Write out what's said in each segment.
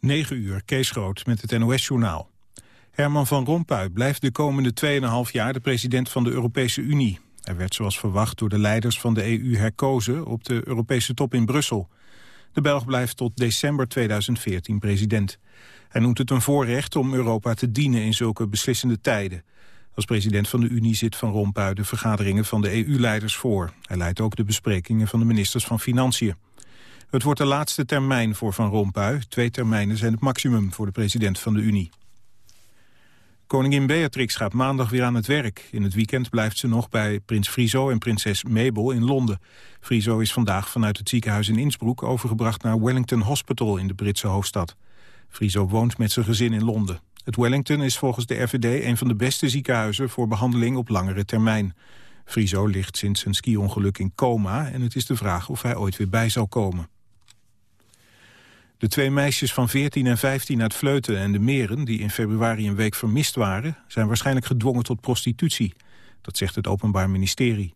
9 uur, Kees Groot met het NOS-journaal. Herman van Rompuy blijft de komende 2,5 jaar de president van de Europese Unie. Hij werd zoals verwacht door de leiders van de EU herkozen op de Europese top in Brussel. De Belg blijft tot december 2014 president. Hij noemt het een voorrecht om Europa te dienen in zulke beslissende tijden. Als president van de Unie zit Van Rompuy de vergaderingen van de EU-leiders voor. Hij leidt ook de besprekingen van de ministers van Financiën. Het wordt de laatste termijn voor Van Rompuy. Twee termijnen zijn het maximum voor de president van de Unie. Koningin Beatrix gaat maandag weer aan het werk. In het weekend blijft ze nog bij prins Friso en prinses Mabel in Londen. Friso is vandaag vanuit het ziekenhuis in Innsbruck overgebracht naar Wellington Hospital in de Britse hoofdstad. Friso woont met zijn gezin in Londen. Het Wellington is volgens de RVD een van de beste ziekenhuizen voor behandeling op langere termijn. Friso ligt sinds zijn ski-ongeluk in coma en het is de vraag of hij ooit weer bij zal komen. De twee meisjes van 14 en 15 uit Vleuten en de Meren... die in februari een week vermist waren... zijn waarschijnlijk gedwongen tot prostitutie. Dat zegt het Openbaar Ministerie.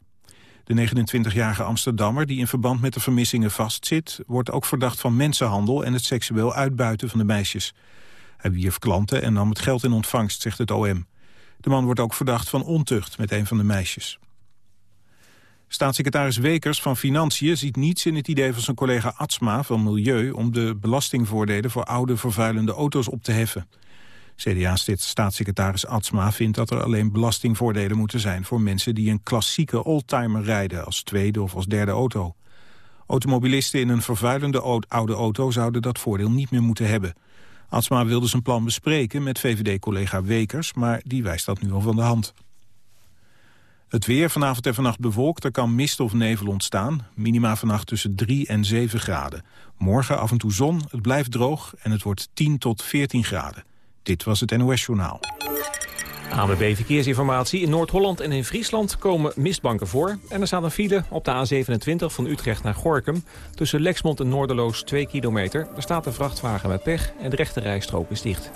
De 29-jarige Amsterdammer die in verband met de vermissingen vastzit... wordt ook verdacht van mensenhandel en het seksueel uitbuiten van de meisjes. Hij wierf klanten en nam het geld in ontvangst, zegt het OM. De man wordt ook verdacht van ontucht met een van de meisjes. Staatssecretaris Wekers van Financiën ziet niets in het idee van zijn collega Atsma van Milieu om de belastingvoordelen voor oude vervuilende auto's op te heffen. CDA-staatssecretaris Atsma vindt dat er alleen belastingvoordelen moeten zijn voor mensen die een klassieke oldtimer rijden als tweede of als derde auto. Automobilisten in een vervuilende oude auto zouden dat voordeel niet meer moeten hebben. Atsma wilde zijn plan bespreken met VVD-collega Wekers, maar die wijst dat nu al van de hand. Het weer vanavond en vannacht bewolkt, er kan mist of nevel ontstaan. Minima vannacht tussen 3 en 7 graden. Morgen af en toe zon, het blijft droog en het wordt 10 tot 14 graden. Dit was het NOS Journaal. ANWB Verkeersinformatie. In Noord-Holland en in Friesland komen mistbanken voor. En er staat een file op de A27 van Utrecht naar Gorkum. Tussen Lexmond en Noorderloos 2 kilometer. Er staat een vrachtwagen met pech en de rechte rijstrook is dicht.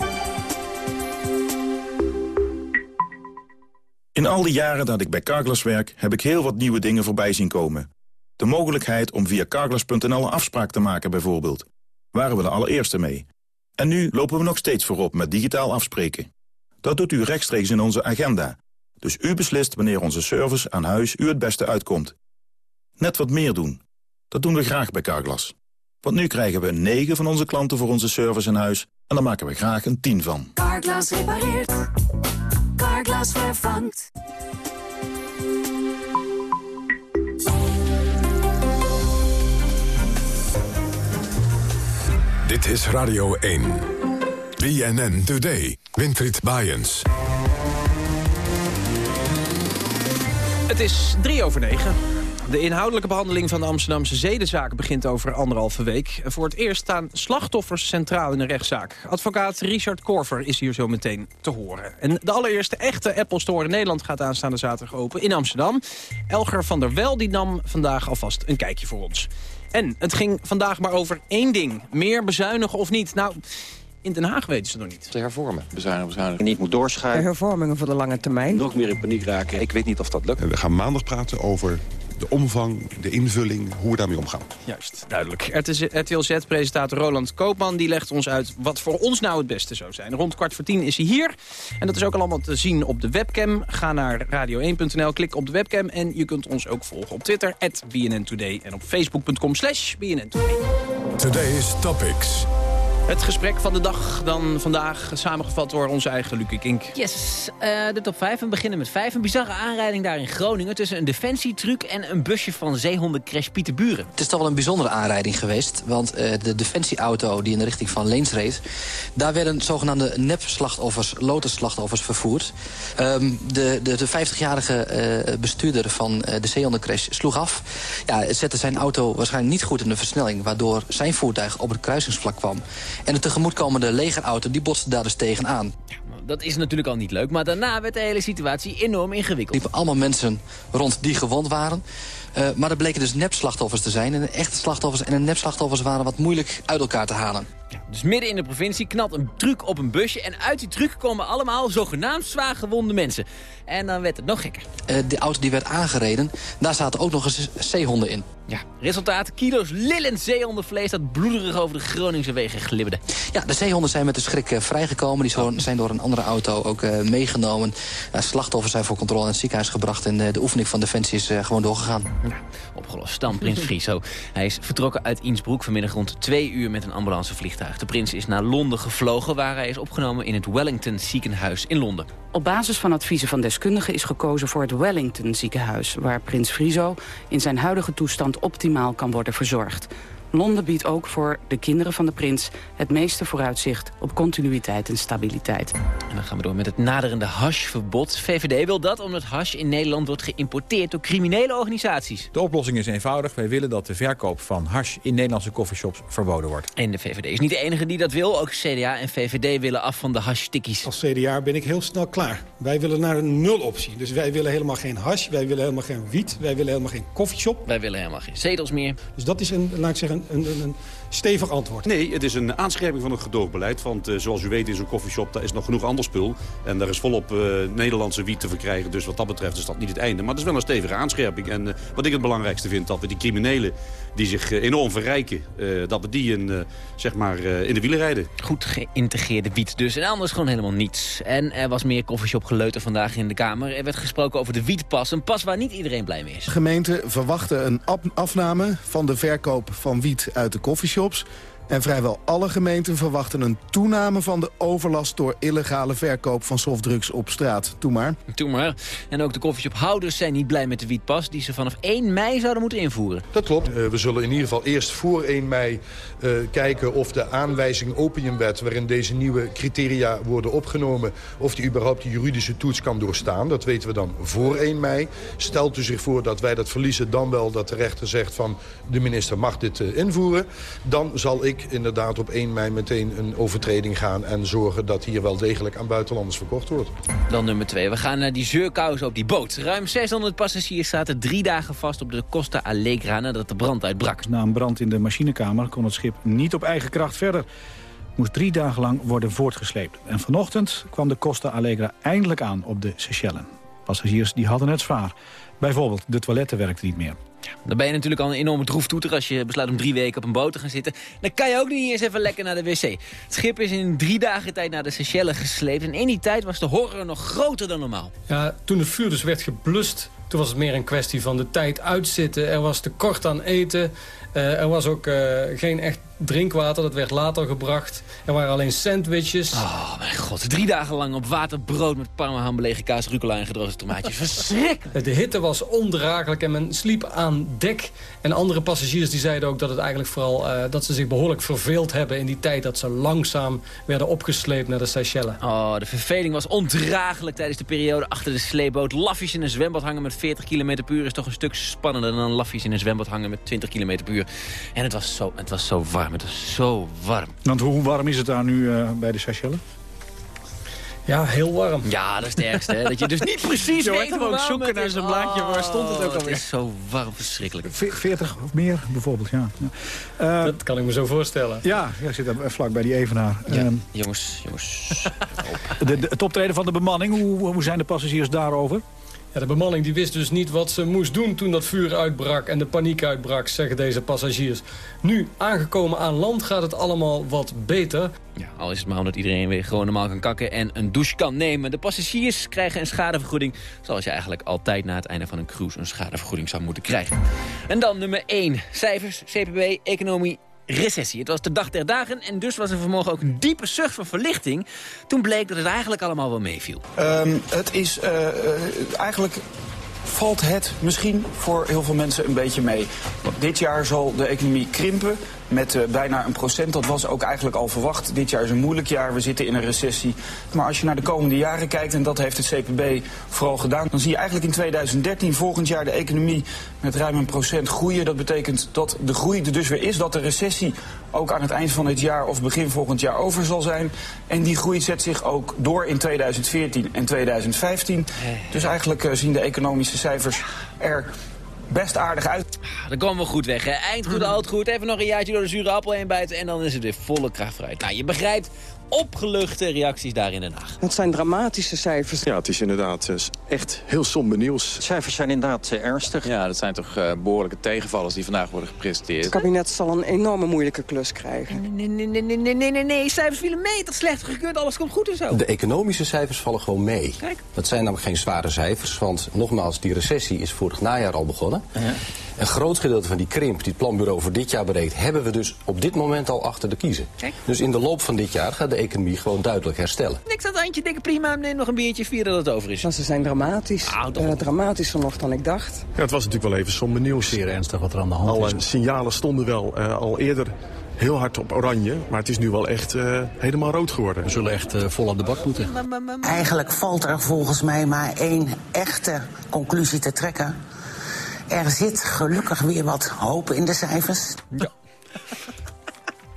In al die jaren dat ik bij Carglass werk, heb ik heel wat nieuwe dingen voorbij zien komen. De mogelijkheid om via carglass.nl een afspraak te maken bijvoorbeeld. Waren we de allereerste mee. En nu lopen we nog steeds voorop met digitaal afspreken. Dat doet u rechtstreeks in onze agenda. Dus u beslist wanneer onze service aan huis u het beste uitkomt. Net wat meer doen. Dat doen we graag bij Carglass. Want nu krijgen we 9 van onze klanten voor onze service in huis... en daar maken we graag een 10 van. Carglass repareert. Carglass vervangt. Dit is Radio 1. BNN Today. Winfried Bajens. Het is drie over negen. De inhoudelijke behandeling van de Amsterdamse zedenzaak begint over anderhalve week. Voor het eerst staan slachtoffers centraal in de rechtszaak. Advocaat Richard Korver is hier zo meteen te horen. En de allereerste echte Apple Store in Nederland gaat aanstaande zaterdag open in Amsterdam. Elger van der Wel die nam vandaag alvast een kijkje voor ons. En het ging vandaag maar over één ding. Meer bezuinigen of niet? Nou, in Den Haag weten ze nog niet. Te hervormen, bezuinigen, bezuinigen. Niet moet doorschuiven. Hervormingen voor de lange termijn. Nog meer in paniek raken. Ik weet niet of dat lukt. We gaan maandag praten over de omvang, de invulling, hoe we daarmee omgaan. Juist, duidelijk. RTL Z-presentator Roland Koopman die legt ons uit wat voor ons nou het beste zou zijn. Rond kwart voor tien is hij hier. En dat is ook allemaal te zien op de webcam. Ga naar radio1.nl, klik op de webcam en je kunt ons ook volgen op Twitter, at BNN Today en op facebook.com slash BNN Today. Today's Topics. Het gesprek van de dag dan vandaag samengevat door onze eigen Lucie Kink. Yes, uh, de top 5. We beginnen met 5. Een bizarre aanrijding daar in Groningen... tussen een defensietruc en een busje van zeehondencrash Pieterburen. Het is toch wel een bijzondere aanrijding geweest. Want uh, de defensieauto die in de richting van Leens reed... daar werden zogenaamde nep-slachtoffers, lotus-slachtoffers vervoerd. Um, de, de, de 50-jarige uh, bestuurder van de zeehondencrash sloeg af. Ja, zette zijn auto waarschijnlijk niet goed in de versnelling... waardoor zijn voertuig op het kruisingsvlak kwam. En de tegemoetkomende legerauto die botste daar dus tegenaan. Ja, dat is natuurlijk al niet leuk, maar daarna werd de hele situatie enorm ingewikkeld. Er liepen allemaal mensen rond die gewond waren. Uh, maar er bleken dus nep-slachtoffers te zijn. En echte slachtoffers en een nep-slachtoffers waren wat moeilijk uit elkaar te halen. Ja, Dus midden in de provincie knalt een truck op een busje... en uit die truck komen allemaal zogenaamd zwaar gewonde mensen. En dan werd het nog gekker. Uh, de auto die werd aangereden, daar zaten ook nog eens zeehonden in. Ja, resultaat, kilo's lillend zeehondenvlees dat bloederig over de Groningse wegen glibberde. Ja, de zeehonden zijn met de schrik uh, vrijgekomen. Die zijn door een andere auto ook uh, meegenomen. slachtoffers zijn voor controle in het ziekenhuis gebracht... en de oefening van Defensie is gewoon doorgegaan. Ja, opgelost. Dan Prins Friso. Hij is vertrokken uit Innsbruck vanmiddag rond twee uur met een ambulancevliegtuig. De prins is naar Londen gevlogen... waar hij is opgenomen in het Wellington ziekenhuis in Londen. Op basis van adviezen van deskundigen is gekozen voor het Wellington ziekenhuis... waar prins Friso in zijn huidige toestand optimaal kan worden verzorgd. Londen biedt ook voor de kinderen van de prins het meeste vooruitzicht op continuïteit en stabiliteit. En dan gaan we door met het naderende hashverbod. VVD wil dat omdat hash in Nederland wordt geïmporteerd door criminele organisaties. De oplossing is eenvoudig. Wij willen dat de verkoop van hash in Nederlandse coffeeshops verboden wordt. En de VVD is niet de enige die dat wil. Ook CDA en VVD willen af van de hashstickies. Als CDA ben ik heel snel klaar. Wij willen naar een nuloptie. Dus wij willen helemaal geen hash, wij willen helemaal geen wiet, wij willen helemaal geen koffieshop. Wij willen helemaal geen zetels meer. Dus dat is een, laat ik zeggen, een, een, een stevig antwoord. Nee, het is een aanscherping van het gedoogbeleid. Want uh, zoals u weet in zo'n koffieshop daar is nog genoeg ander spul. En daar is volop uh, Nederlandse wiet te verkrijgen. Dus wat dat betreft is dat niet het einde. Maar het is wel een stevige aanscherping. En uh, wat ik het belangrijkste vind, dat we die criminelen die zich enorm verrijken... dat we die in, zeg maar, in de wielen rijden. Goed geïntegreerde wiet dus. En anders gewoon helemaal niets. En er was meer koffieshop geleuter vandaag in de Kamer. Er werd gesproken over de wietpas. Een pas waar niet iedereen blij mee is. De gemeente verwachtte een afname van de verkoop van wiet uit de koffieshops. En vrijwel alle gemeenten verwachten een toename van de overlast... door illegale verkoop van softdrugs op straat. Toe maar. Toe maar. En ook de koffieshophouders zijn niet blij met de wietpas... die ze vanaf 1 mei zouden moeten invoeren. Dat klopt. Uh, we zullen in ieder geval eerst voor 1 mei uh, kijken... of de aanwijzing opiumwet, waarin deze nieuwe criteria worden opgenomen... of die überhaupt de juridische toets kan doorstaan. Dat weten we dan voor 1 mei. Stelt u zich voor dat wij dat verliezen... dan wel dat de rechter zegt van de minister mag dit uh, invoeren... dan zal ik inderdaad op 1 mei meteen een overtreding gaan... en zorgen dat hier wel degelijk aan buitenlanders verkocht wordt. Dan nummer 2. We gaan naar die zeurkous op die boot. Ruim 600 passagiers zaten drie dagen vast op de Costa Allegra... nadat de brand uitbrak. Na een brand in de machinekamer kon het schip niet op eigen kracht verder moest drie dagen lang worden voortgesleept. En vanochtend kwam de Costa Allegra eindelijk aan op de Seychellen. Passagiers die hadden het zwaar. Bijvoorbeeld, de toiletten werkten niet meer. Dan ben je natuurlijk al een enorme droeftoeter als je besluit om drie weken op een boot te gaan zitten. Dan kan je ook niet eens even lekker naar de wc. Het schip is in drie dagen tijd naar de Seychelles gesleept. En in die tijd was de horror nog groter dan normaal. Ja, toen het vuur dus werd geblust, toen was het meer een kwestie van de tijd uitzitten. Er was tekort aan eten. Uh, er was ook uh, geen echt drinkwater, dat werd later gebracht. Er waren alleen sandwiches. Oh mijn god, drie dagen lang op waterbrood met parmaham, belegen kaas, rucola en gedroogde tomaatjes. Verschrikkelijk! De hitte was ondraaglijk en men sliep aan dek. En andere passagiers die zeiden ook dat het eigenlijk vooral... Uh, dat ze zich behoorlijk verveeld hebben in die tijd... dat ze langzaam werden opgesleept naar de Seychelles. Oh, de verveling was ondraaglijk tijdens de periode achter de sleeboot. Lafjes in een zwembad hangen met 40 km per uur... is toch een stuk spannender dan lafjes in een zwembad hangen met 20 km per uur. En het was zo, het was zo warm. Het is zo warm. Want hoe warm is het daar nu uh, bij de Seychelles? Ja, heel warm. Ja, dat is het ergste. Hè? Dat je dus niet precies je weet ook zoeken naar zijn blaadje. Waar stond het ook alweer? Het is zo warm, verschrikkelijk. 40 of meer bijvoorbeeld, ja. ja. Uh, dat kan ik me zo voorstellen. Ja, ja zit vlak bij die Evenaar. Ja, um, jongens, jongens. de, de, het optreden van de bemanning, hoe, hoe zijn de passagiers daarover? Ja, de bemanning die wist dus niet wat ze moest doen toen dat vuur uitbrak en de paniek uitbrak, zeggen deze passagiers. Nu, aangekomen aan land, gaat het allemaal wat beter. Ja, al is het maar omdat iedereen weer gewoon normaal kan kakken en een douche kan nemen. De passagiers krijgen een schadevergoeding, zoals je eigenlijk altijd na het einde van een cruise een schadevergoeding zou moeten krijgen. En dan nummer 1, cijfers, CPB, economie recessie. Het was de dag der dagen en dus was er vanmorgen ook een diepe zucht van verlichting... toen bleek dat het eigenlijk allemaal wel meeviel. Um, het is uh, eigenlijk valt het misschien voor heel veel mensen een beetje mee. Dit jaar zal de economie krimpen met uh, bijna een procent. Dat was ook eigenlijk al verwacht. Dit jaar is een moeilijk jaar, we zitten in een recessie. Maar als je naar de komende jaren kijkt, en dat heeft het CPB vooral gedaan... dan zie je eigenlijk in 2013, volgend jaar, de economie met ruim een procent groeien. Dat betekent dat de groei er dus weer is, dat de recessie ook aan het eind van het jaar of begin volgend jaar over zal zijn. En die groei zet zich ook door in 2014 en 2015. Dus eigenlijk uh, zien de economische cijfers er best aardig uit. Dan komen we goed weg, hè? Eind goed, oud goed. Even nog een jaartje door de zure appel heen bijten... en dan is het weer volle kracht vooruit. Nou, je begrijpt opgeluchte reacties daar in Den Haag. Het zijn dramatische cijfers. Ja, het is inderdaad eh, echt heel somber nieuws. De cijfers zijn inderdaad eh, ernstig. Ja, dat zijn toch eh, behoorlijke tegenvallers die vandaag worden gepresenteerd. Het kabinet zal een enorme moeilijke klus krijgen. Nee, nee, nee, nee, nee, nee, nee, nee. Cijfers vielen mee. Dat slecht gekund. Alles komt goed en zo. De economische cijfers vallen gewoon mee. Kijk. Dat zijn namelijk geen zware cijfers, want nogmaals, die recessie is vorig najaar al begonnen. Een groot gedeelte van die krimp die het planbureau voor dit jaar berekent... hebben we dus op dit moment al achter de kiezen. Kijk. Dus in de loop van dit jaar gaat de economie gewoon duidelijk herstellen. Niks aan het handje, dikke prima. Neem nog een biertje, vier dat het over is. Maar ze zijn dramatisch. Eh, dramatischer nog dan ik dacht. Ja, het was natuurlijk wel even somber nieuws. Zeer ernstig wat er aan de hand Alle is. signalen stonden wel eh, al eerder heel hard op oranje. Maar het is nu wel echt eh, helemaal rood geworden. We zullen echt eh, vol aan de bak moeten. Eigenlijk valt er volgens mij maar één echte conclusie te trekken. Er zit gelukkig weer wat hoop in de cijfers.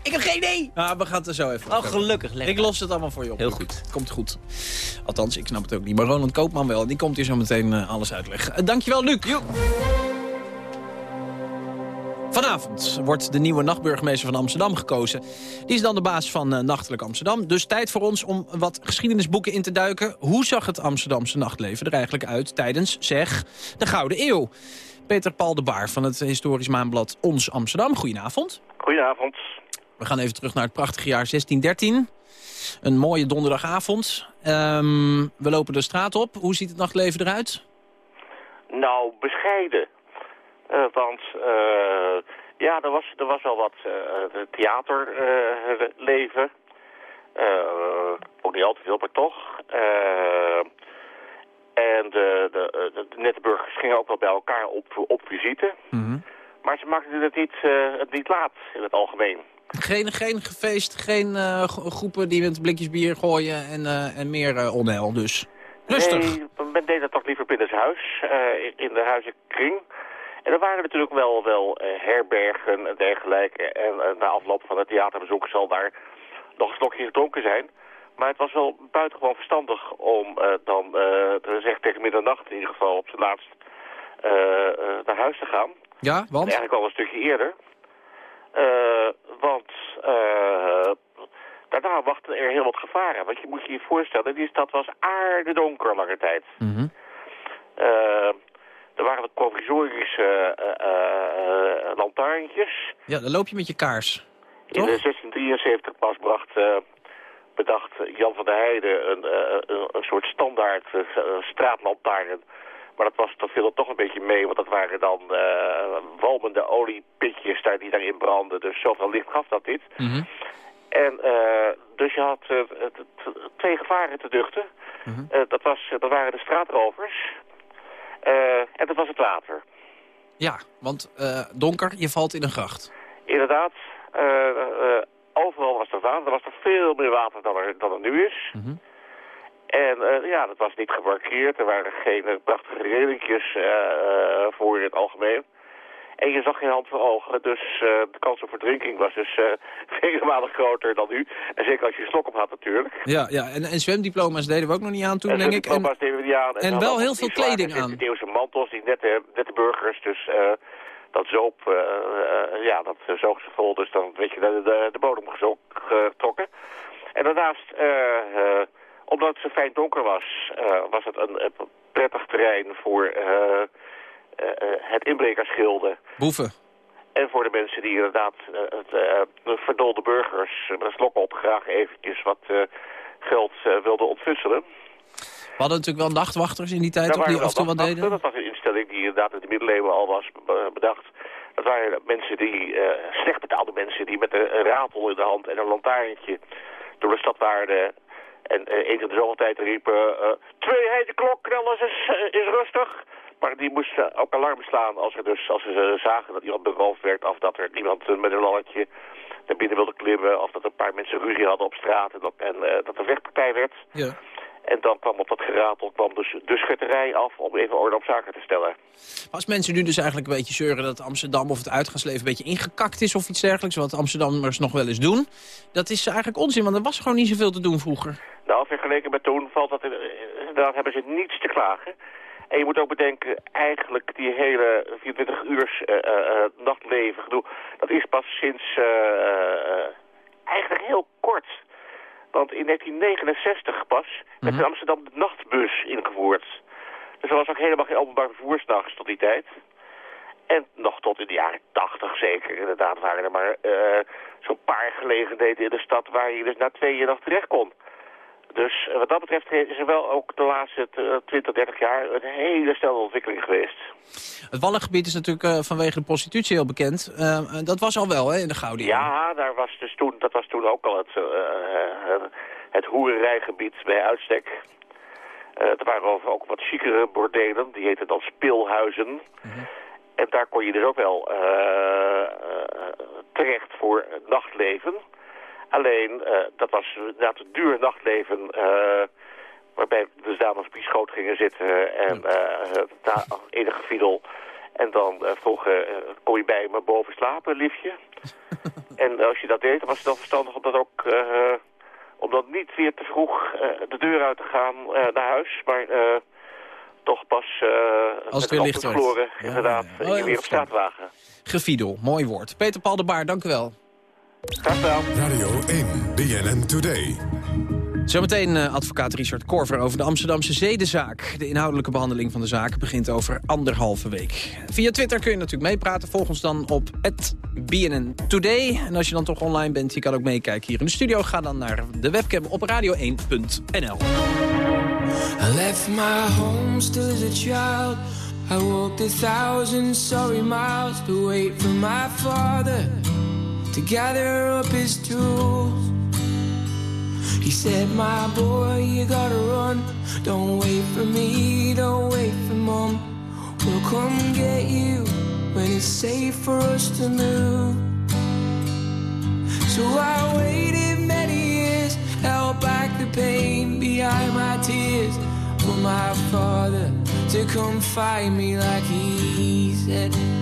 Ik heb geen idee. Nou, we gaan het er zo even Oh, gelukkig. Lekker. Ik los het allemaal voor je op. Heel goed. Komt goed. Althans, ik snap het ook niet. Maar Roland Koopman wel. Die komt hier zo meteen eh, alles uitleggen. Eh, dankjewel, Luc. Vanavond wordt de nieuwe nachtburgemeester van Amsterdam gekozen. Die is dan de baas van eh, Nachtelijk Amsterdam. Dus tijd voor ons om wat geschiedenisboeken in te duiken. Hoe zag het Amsterdamse nachtleven er eigenlijk uit tijdens, zeg, de Gouden Eeuw? Peter Paul de Baar van het historisch maanblad Ons Amsterdam. Goedenavond. Goedenavond. We gaan even terug naar het prachtige jaar 1613. Een mooie donderdagavond. Ehm, we lopen de straat op. Hoe ziet het nachtleven eruit? Nou, bescheiden. Eh, want eh, ja, er was, er was wel wat uh, theaterleven. ook niet al te veel, maar toch. En de, de, de, nette burgers gingen ook wel bij elkaar op, op visite. Maar ze maakten het niet, het niet laat in het algemeen. Geen, geen gefeest, geen uh, groepen die met blikjes bier gooien en, uh, en meer uh, onheil dus. Rustig. Nee, men deed dat toch liever binnen huis, in, in de huizenkring. En er waren natuurlijk wel, wel herbergen en dergelijke. En na afloop van het theaterbezoek zal daar nog een slokje gedronken zijn. Maar het was wel buitengewoon verstandig om dan, te zeggen tegen middernacht in ieder geval op zijn laatst, naar huis te gaan. Ja, want? En eigenlijk al een stukje eerder. Uh, want uh, daarna wachten er heel wat gevaren. Want je moet je je voorstellen, die stad was aardedonker lange tijd. Mm -hmm. uh, er waren wat provisorische lantaarntjes. Ja, dan loop je met je kaars. In 1673 pas bracht, bedacht Jan van der Heijden een, een, een soort standaard straatlantaarn maar dat, was, dat viel er toch een beetje mee, want dat waren dan walmende oliepitjes daar, die daarin brandden. Dus zoveel licht gaf dat niet. Mm -hmm. En uh, dus je had uh, twee gevaren te duchten. Mhm. Dat, was, dat waren de straatrovers en dat was het water. Ja, want donker, je valt in een gracht. Inderdaad, overal was er water. Er was er veel meer water dan er, dan er nu is. Mm -hmm. En uh, ja, dat was niet gemarkeerd. Er waren geen prachtige relingjes uh, voor in het algemeen. En je zag geen hand voor ogen. Dus de kans op verdrinking was dus vele malen groter dan nu. En zeker als je een slok op had natuurlijk. Ja, ja. En, en zwemdiploma's deden we ook nog niet aan toen, en denk ik. En deden we niet aan. En, en wel heel veel kleding aan. Die mantels, die nette, nette burgers. Dus dat zoop, ja, dat zoog ze vol. Dus dan weet je de, de, de bodem getrokken. En daarnaast omdat het zo fijn donker was, was het een, een, prettig terrein voor het inbrekersschilden. Boeven. En voor de mensen die inderdaad, het, de verdolde burgers, met een slok op, graag eventjes wat geld wilden ontfutselen. We hadden natuurlijk wel nachtwachters in die tijd, of die af en toe wat deden? Dat was instelling die inderdaad in de middeleeuwen al was bedacht. Dat waren mensen die, slecht betaalde mensen, die met een ratel in de hand en een lantaarntje door de stad waren en uh, eens in de zoveel tijd riepen, twee klok, alles is, is rustig. Maar die moesten ook alarm slaan als, er dus, als ze zagen dat iemand beroofd werd... of dat er iemand met een lalletje naar binnen wilde klimmen... of dat een paar mensen ruzie hadden op straat en dat, en, dat er vechtpartij werd. Ja. En dan kwam op dat geratel kwam dus de schutterij af om even orde op zaken te stellen. Als mensen nu dus eigenlijk een beetje zeuren dat Amsterdam of het uitgaansleven een beetje ingekakt is of iets dergelijks, wat Amsterdammers nog wel eens doen, dat is eigenlijk onzin, want er was gewoon niet zoveel te doen vroeger. Nou, vergeleken met toen valt dat inderdaad hebben ze niets te klagen. En je moet ook bedenken, eigenlijk die hele 24 uurs uh, uh, nachtleven gedoe, dat is pas sinds eigenlijk heel kort. Want in 1969 pas werd in Amsterdam de nachtbus ingevoerd. Dus er was ook helemaal geen openbaar vervoer s'nachts tot die tijd. En nog tot in de jaren 80 zeker. Inderdaad waren er maar zo'n paar gelegenheden in de stad waar je dus na twee uur nog terecht kon. Dus wat dat betreft is er wel ook de laatste 20, 30 jaar een hele snelle ontwikkeling geweest. Het Wallengebied is natuurlijk uh, vanwege de prostitutie heel bekend. Uh, dat was al wel hè, in de Gouden Ja, daar was dus toen, dat was toen ook al het, uh, het hoerenrijgebied bij uitstek. er waren ook wat chicere bordelen, die heten dan speelhuizen. -hmm. En daar kon je dus ook wel terecht voor nachtleven. Alleen, uh, dat was inderdaad een duur nachtleven... Uh, waarbij de dames op die schoot gingen zitten en uh, enige fiedel. En dan vroeg, kom je bij me boven slapen, liefje? en als je dat deed, dan was het dan verstandig om dat ook... om dan niet weer te vroeg de deur uit te gaan naar huis, maar toch pas Als het weer licht verloren, inderdaad, oh, ja, weer op straat wagen. Gefiedel, mooi woord. Peter Paul de Baar, dank u wel. Graag gedaan. Radio 1, BNN Today. Zometeen uh, advocaat Richard Korver over de Amsterdamse zedenzaak. De inhoudelijke behandeling van de zaak begint over anderhalve week. Via Twitter kun je natuurlijk meepraten. Volg ons dan op BNN Today. En als je dan toch online bent, je kan ook meekijken hier in de studio. Ga dan naar de webcam op radio1.nl. I left my home still as a child. I walked a thousand sorry miles to wait for my father. To gather up his tools. He said, My boy, you gotta run. Don't wait for me, don't wait for mom. We'll come get you when it's safe for us to move. So I waited many years, held back the pain behind my tears for my father to come find me like he said.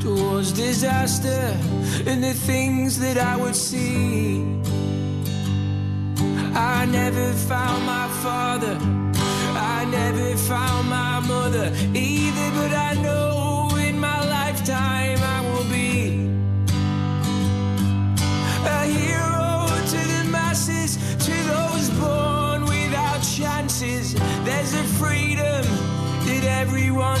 towards disaster and the things that I would see. I never found my father, I never found my mother either, but I know in my lifetime I will be a hero to the masses, to those born without chances. There's a freedom that everyone.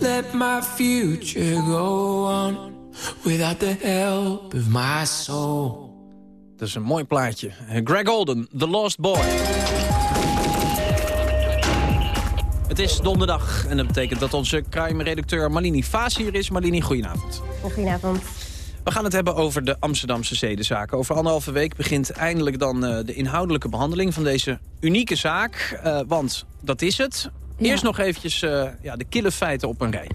let my future go on without the help of my soul. Dat is een mooi plaatje. Eh, Greg Olden, The Lost Boy. Het is donderdag en dat betekent dat onze crime-redacteur Malini Vaas hier is. Malini, goedenavond. Goedenavond. We gaan het hebben over de Amsterdamse zedenzaken. Over anderhalve week begint eindelijk dan uh, de inhoudelijke behandeling van deze unieke zaak. Uh, want dat is het. Eerst nog eventjes uh, ja, de kille feiten op een rij.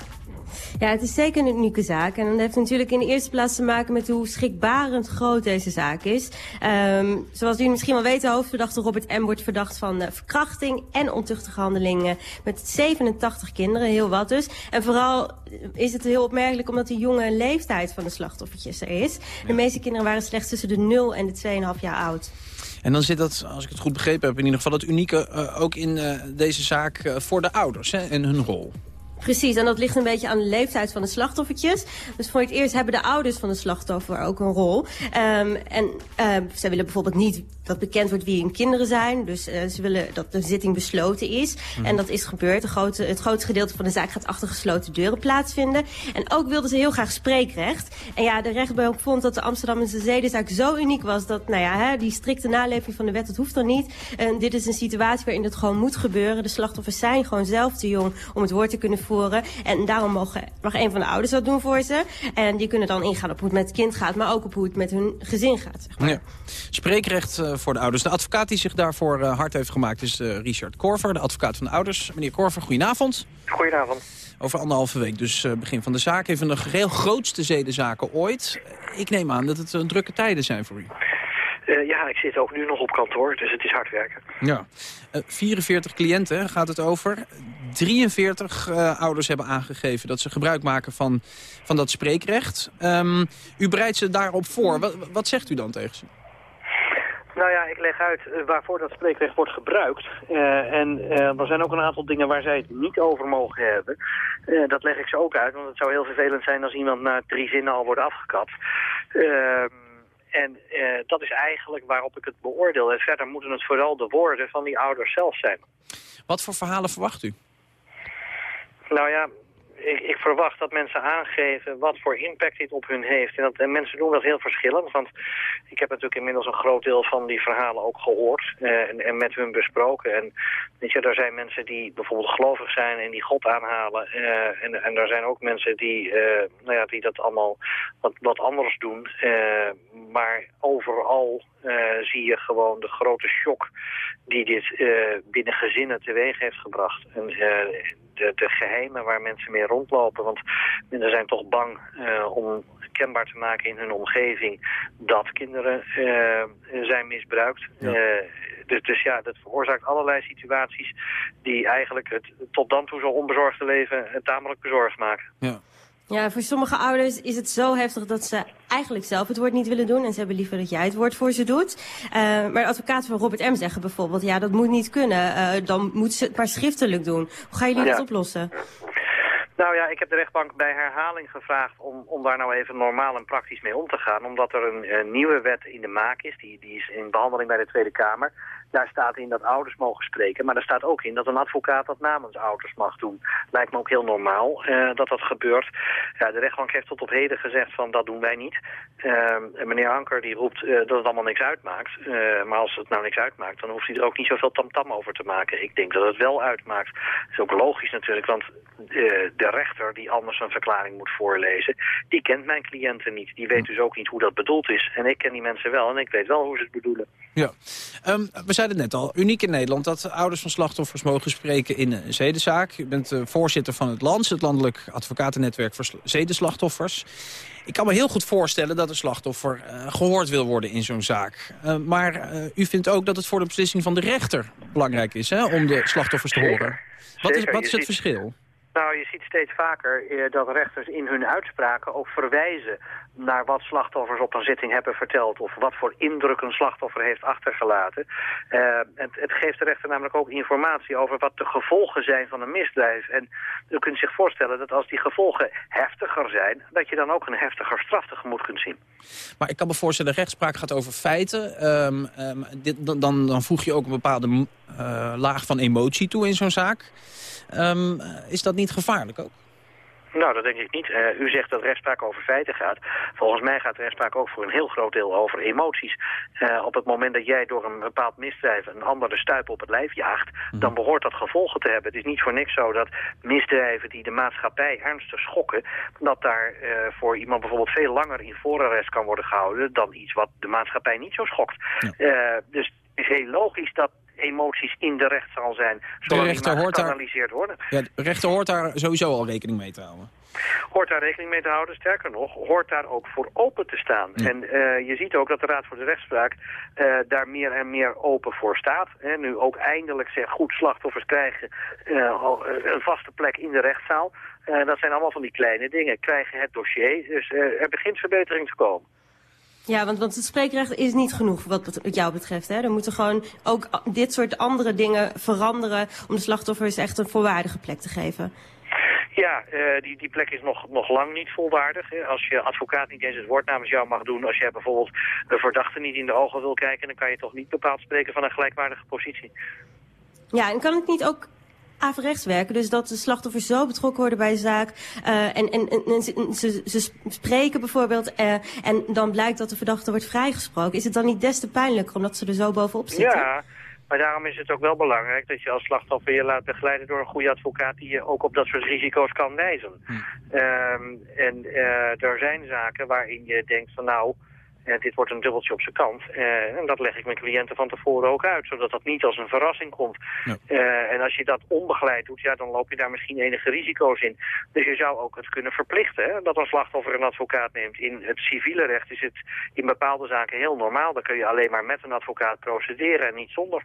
Ja, het is zeker een unieke zaak. En dat heeft natuurlijk in de eerste plaats te maken met hoe schrikbarend groot deze zaak is. Um, zoals jullie misschien wel weten, hoofdverdachte Robert M. wordt verdacht van uh, verkrachting en ontuchtige handelingen met 87 kinderen, heel wat dus. En vooral is het heel opmerkelijk omdat de jonge leeftijd van de slachtoffertjes er is. De meeste kinderen waren slechts tussen de 0 en de 2,5 jaar oud. En dan zit dat, als ik het goed begrepen heb, in ieder geval het unieke uh, ook in uh, deze zaak uh, voor de ouders hè, en hun rol. Precies, en dat ligt een beetje aan de leeftijd van de slachtoffertjes. Dus voor het eerst hebben de ouders van de slachtoffer ook een rol. Um, en uh, zij willen bijvoorbeeld niet dat bekend wordt wie hun kinderen zijn. Dus uh, ze willen dat de zitting besloten is. Mm. En dat is gebeurd. De grote, het grootste gedeelte van de zaak gaat achter gesloten deuren plaatsvinden. En ook wilden ze heel graag spreekrecht. En ja, de rechtbank vond dat de Amsterdamse zedenzaak zo uniek was... dat nou ja, hè, die strikte naleving van de wet, dat hoeft dan niet. En dit is een situatie waarin het gewoon moet gebeuren. De slachtoffers zijn gewoon zelf te jong om het woord te kunnen voeren. En daarom mogen, mag een van de ouders dat doen voor ze. En die kunnen dan ingaan op hoe het met het kind gaat... maar ook op hoe het met hun gezin gaat. Zeg maar. ja. Spreekrecht uh, voor de ouders. De advocaat die zich daarvoor uh, hard heeft gemaakt is uh, Richard Korver, de advocaat van de ouders. Meneer Korver, goedenavond. Goedenavond. Over anderhalve week, dus uh, begin van de zaak. Een van de heel grootste zedenzaken ooit. Ik neem aan dat het drukke tijden zijn voor u. Uh, ja, ik zit ook nu nog op kantoor, dus het is hard werken. Ja. Uh, 44 cliënten gaat het over. 43 uh, ouders hebben aangegeven dat ze gebruik maken van, van dat spreekrecht. Um, u bereidt ze daarop voor. Wat, wat zegt u dan tegen ze? Nou ja, ik leg uit uh, waarvoor dat spreekrecht wordt gebruikt. Uh, en uh, er zijn ook een aantal dingen waar zij het niet over mogen hebben. dat leg ik ze ook uit, want het zou heel vervelend zijn als iemand na drie zinnen al wordt afgekapt. Ehm, en dat is eigenlijk waarop ik het beoordeel. En verder moeten het vooral de woorden van die ouders zelf zijn. Wat voor verhalen verwacht u? Nou ja, ik, ik, verwacht dat mensen aangeven wat voor impact dit op hun heeft. En, dat, en mensen doen dat heel verschillend, want ik heb natuurlijk inmiddels een groot deel van die verhalen ook gehoord uh, en, en, met hun besproken. En weet je, er zijn mensen die bijvoorbeeld gelovig zijn en die God aanhalen. Uh, en, en er zijn ook mensen die, uh, nou ja, die dat allemaal wat, wat anders doen. maar overal zie je gewoon de grote shock die dit binnen gezinnen teweeg heeft gebracht. En, de, de geheimen waar mensen mee rondlopen. Want mensen zijn toch bang uh, om kenbaar te maken in hun omgeving dat kinderen uh, zijn misbruikt. Ja. Uh, dus, dus ja, dat veroorzaakt allerlei situaties die eigenlijk het tot dan toe zo onbezorgde leven tamelijk bezorgd maken. Ja. Ja, voor sommige ouders is het zo heftig dat ze eigenlijk zelf het woord niet willen doen. En ze hebben liever dat jij het woord voor ze doet. Uh, maar de advocaten van Robert M. zeggen bijvoorbeeld, ja, dat moet niet kunnen. Uh, dan moeten ze het maar schriftelijk doen. Hoe gaan jullie ja. dat oplossen? Nou ja, ik heb de rechtbank bij herhaling gevraagd om, om daar nou even normaal en praktisch mee om te gaan. Omdat er een, een nieuwe wet in de maak is, die, die is in behandeling bij de Tweede Kamer. Daar staat in dat ouders mogen spreken, maar daar staat ook in dat een advocaat dat namens ouders mag doen. Lijkt me ook heel normaal uh, dat dat gebeurt. Ja, de rechtbank heeft tot op heden gezegd van dat doen wij niet. Uh, meneer Anker die roept uh, dat het allemaal niks uitmaakt. maar als het nou niks uitmaakt, dan hoeft hij er ook niet zoveel tamtam -tam over te maken. Ik denk dat het wel uitmaakt. Dat is ook logisch natuurlijk, want de rechter die anders een verklaring moet voorlezen, die kent mijn cliënten niet. Die weet dus ook niet hoe dat bedoeld is. En ik ken die mensen wel en ik weet wel hoe ze het bedoelen. Ja, um, zeiden het net al, uniek in Nederland dat ouders van slachtoffers mogen spreken in een zedenzaak. U bent uh, voorzitter van het LANS, het Landelijk Advocatennetwerk voor Zedenslachtoffers. Ik kan me heel goed voorstellen dat een slachtoffer uh, gehoord wil worden in zo'n zaak. Uh, maar uh, u vindt ook dat het voor de beslissing van de rechter belangrijk is hè, om de slachtoffers te horen. Wat is, wat is het verschil? Nou, je ziet steeds vaker eh, dat rechters in hun uitspraken ook verwijzen naar wat slachtoffers op een zitting hebben verteld of wat voor indruk een slachtoffer heeft achtergelaten. Uh, het, het, geeft de rechter namelijk ook informatie over wat de gevolgen zijn van een misdrijf. En u kunt zich voorstellen dat als die gevolgen heftiger zijn, dat je dan ook een heftiger straf tegemoet kunt zien. Maar ik kan me voorstellen, de rechtspraak gaat over feiten. Um, um, dit, dan, dan voeg je ook een bepaalde uh, laag van emotie toe in zo'n zaak. Um, is dat niet gevaarlijk ook? Nou, dat denk ik niet. Uh, u zegt dat rechtspraak over feiten gaat. Volgens mij gaat rechtspraak ook voor een heel groot deel over emoties. Uh, op het moment dat jij door een bepaald misdrijf een ander de stuip op het lijf jaagt... Mm. dan behoort dat gevolgen te hebben. Het is niet voor niks zo dat misdrijven die de maatschappij ernstig schokken... dat daar uh, voor iemand bijvoorbeeld veel langer in voorarrest kan worden gehouden... dan iets wat de maatschappij niet zo schokt. Ja. dus het is heel logisch dat emoties in de rechtszaal zijn. Zolang de rechter hoort daar, worden. Ja, de rechter hoort daar sowieso al rekening mee te houden. Hoort daar rekening mee te houden, sterker nog, hoort daar ook voor open te staan. En uh, je ziet ook dat de Raad voor de Rechtspraak uh, daar meer en meer open voor staat. Hè. Nu ook eindelijk zegt, goed, slachtoffers krijgen uh, een vaste plek in de rechtszaal. dat zijn allemaal van die kleine dingen. Krijgen het dossier, dus er begint verbetering te komen. Ja, want, want het spreekrecht is niet genoeg wat het jou betreft. Hè? Er moeten gewoon ook dit soort andere dingen veranderen... om de slachtoffers echt een volwaardige plek te geven. Ja, uh, die, die plek is nog, nog lang niet volwaardig. Hè. Als je advocaat niet eens het woord namens jou mag doen... als je bijvoorbeeld een verdachte niet in de ogen wil kijken... dan kan je toch niet bepaald spreken van een gelijkwaardige positie. Ja, en kan het niet ook averechts werken. Dus dat de slachtoffers zo betrokken worden bij de zaak. Uh, en, en, en ze, ze, spreken bijvoorbeeld uh, en dan blijkt dat de verdachte wordt vrijgesproken. Is het dan niet des te pijnlijker omdat ze er zo bovenop zitten? Ja, maar daarom is het ook wel belangrijk dat je als slachtoffer je laat begeleiden door een goede advocaat die je ook op dat soort risico's kan wijzen. Hm. Um, en uh, er zijn zaken waarin je denkt van nou, uh, dit wordt een dubbeltje op zijn kant. Uh, en dat leg ik mijn cliënten van tevoren ook uit, zodat dat niet als een verrassing komt. Ja. Uh, en als je dat onbegeleid doet, ja, dan loop je daar misschien enige risico's in. Dus je zou ook het kunnen verplichten, hè, dat een slachtoffer een advocaat neemt. In het civiele recht is het in bepaalde zaken heel normaal. Dan kun je alleen maar met een advocaat procederen en niet zonder.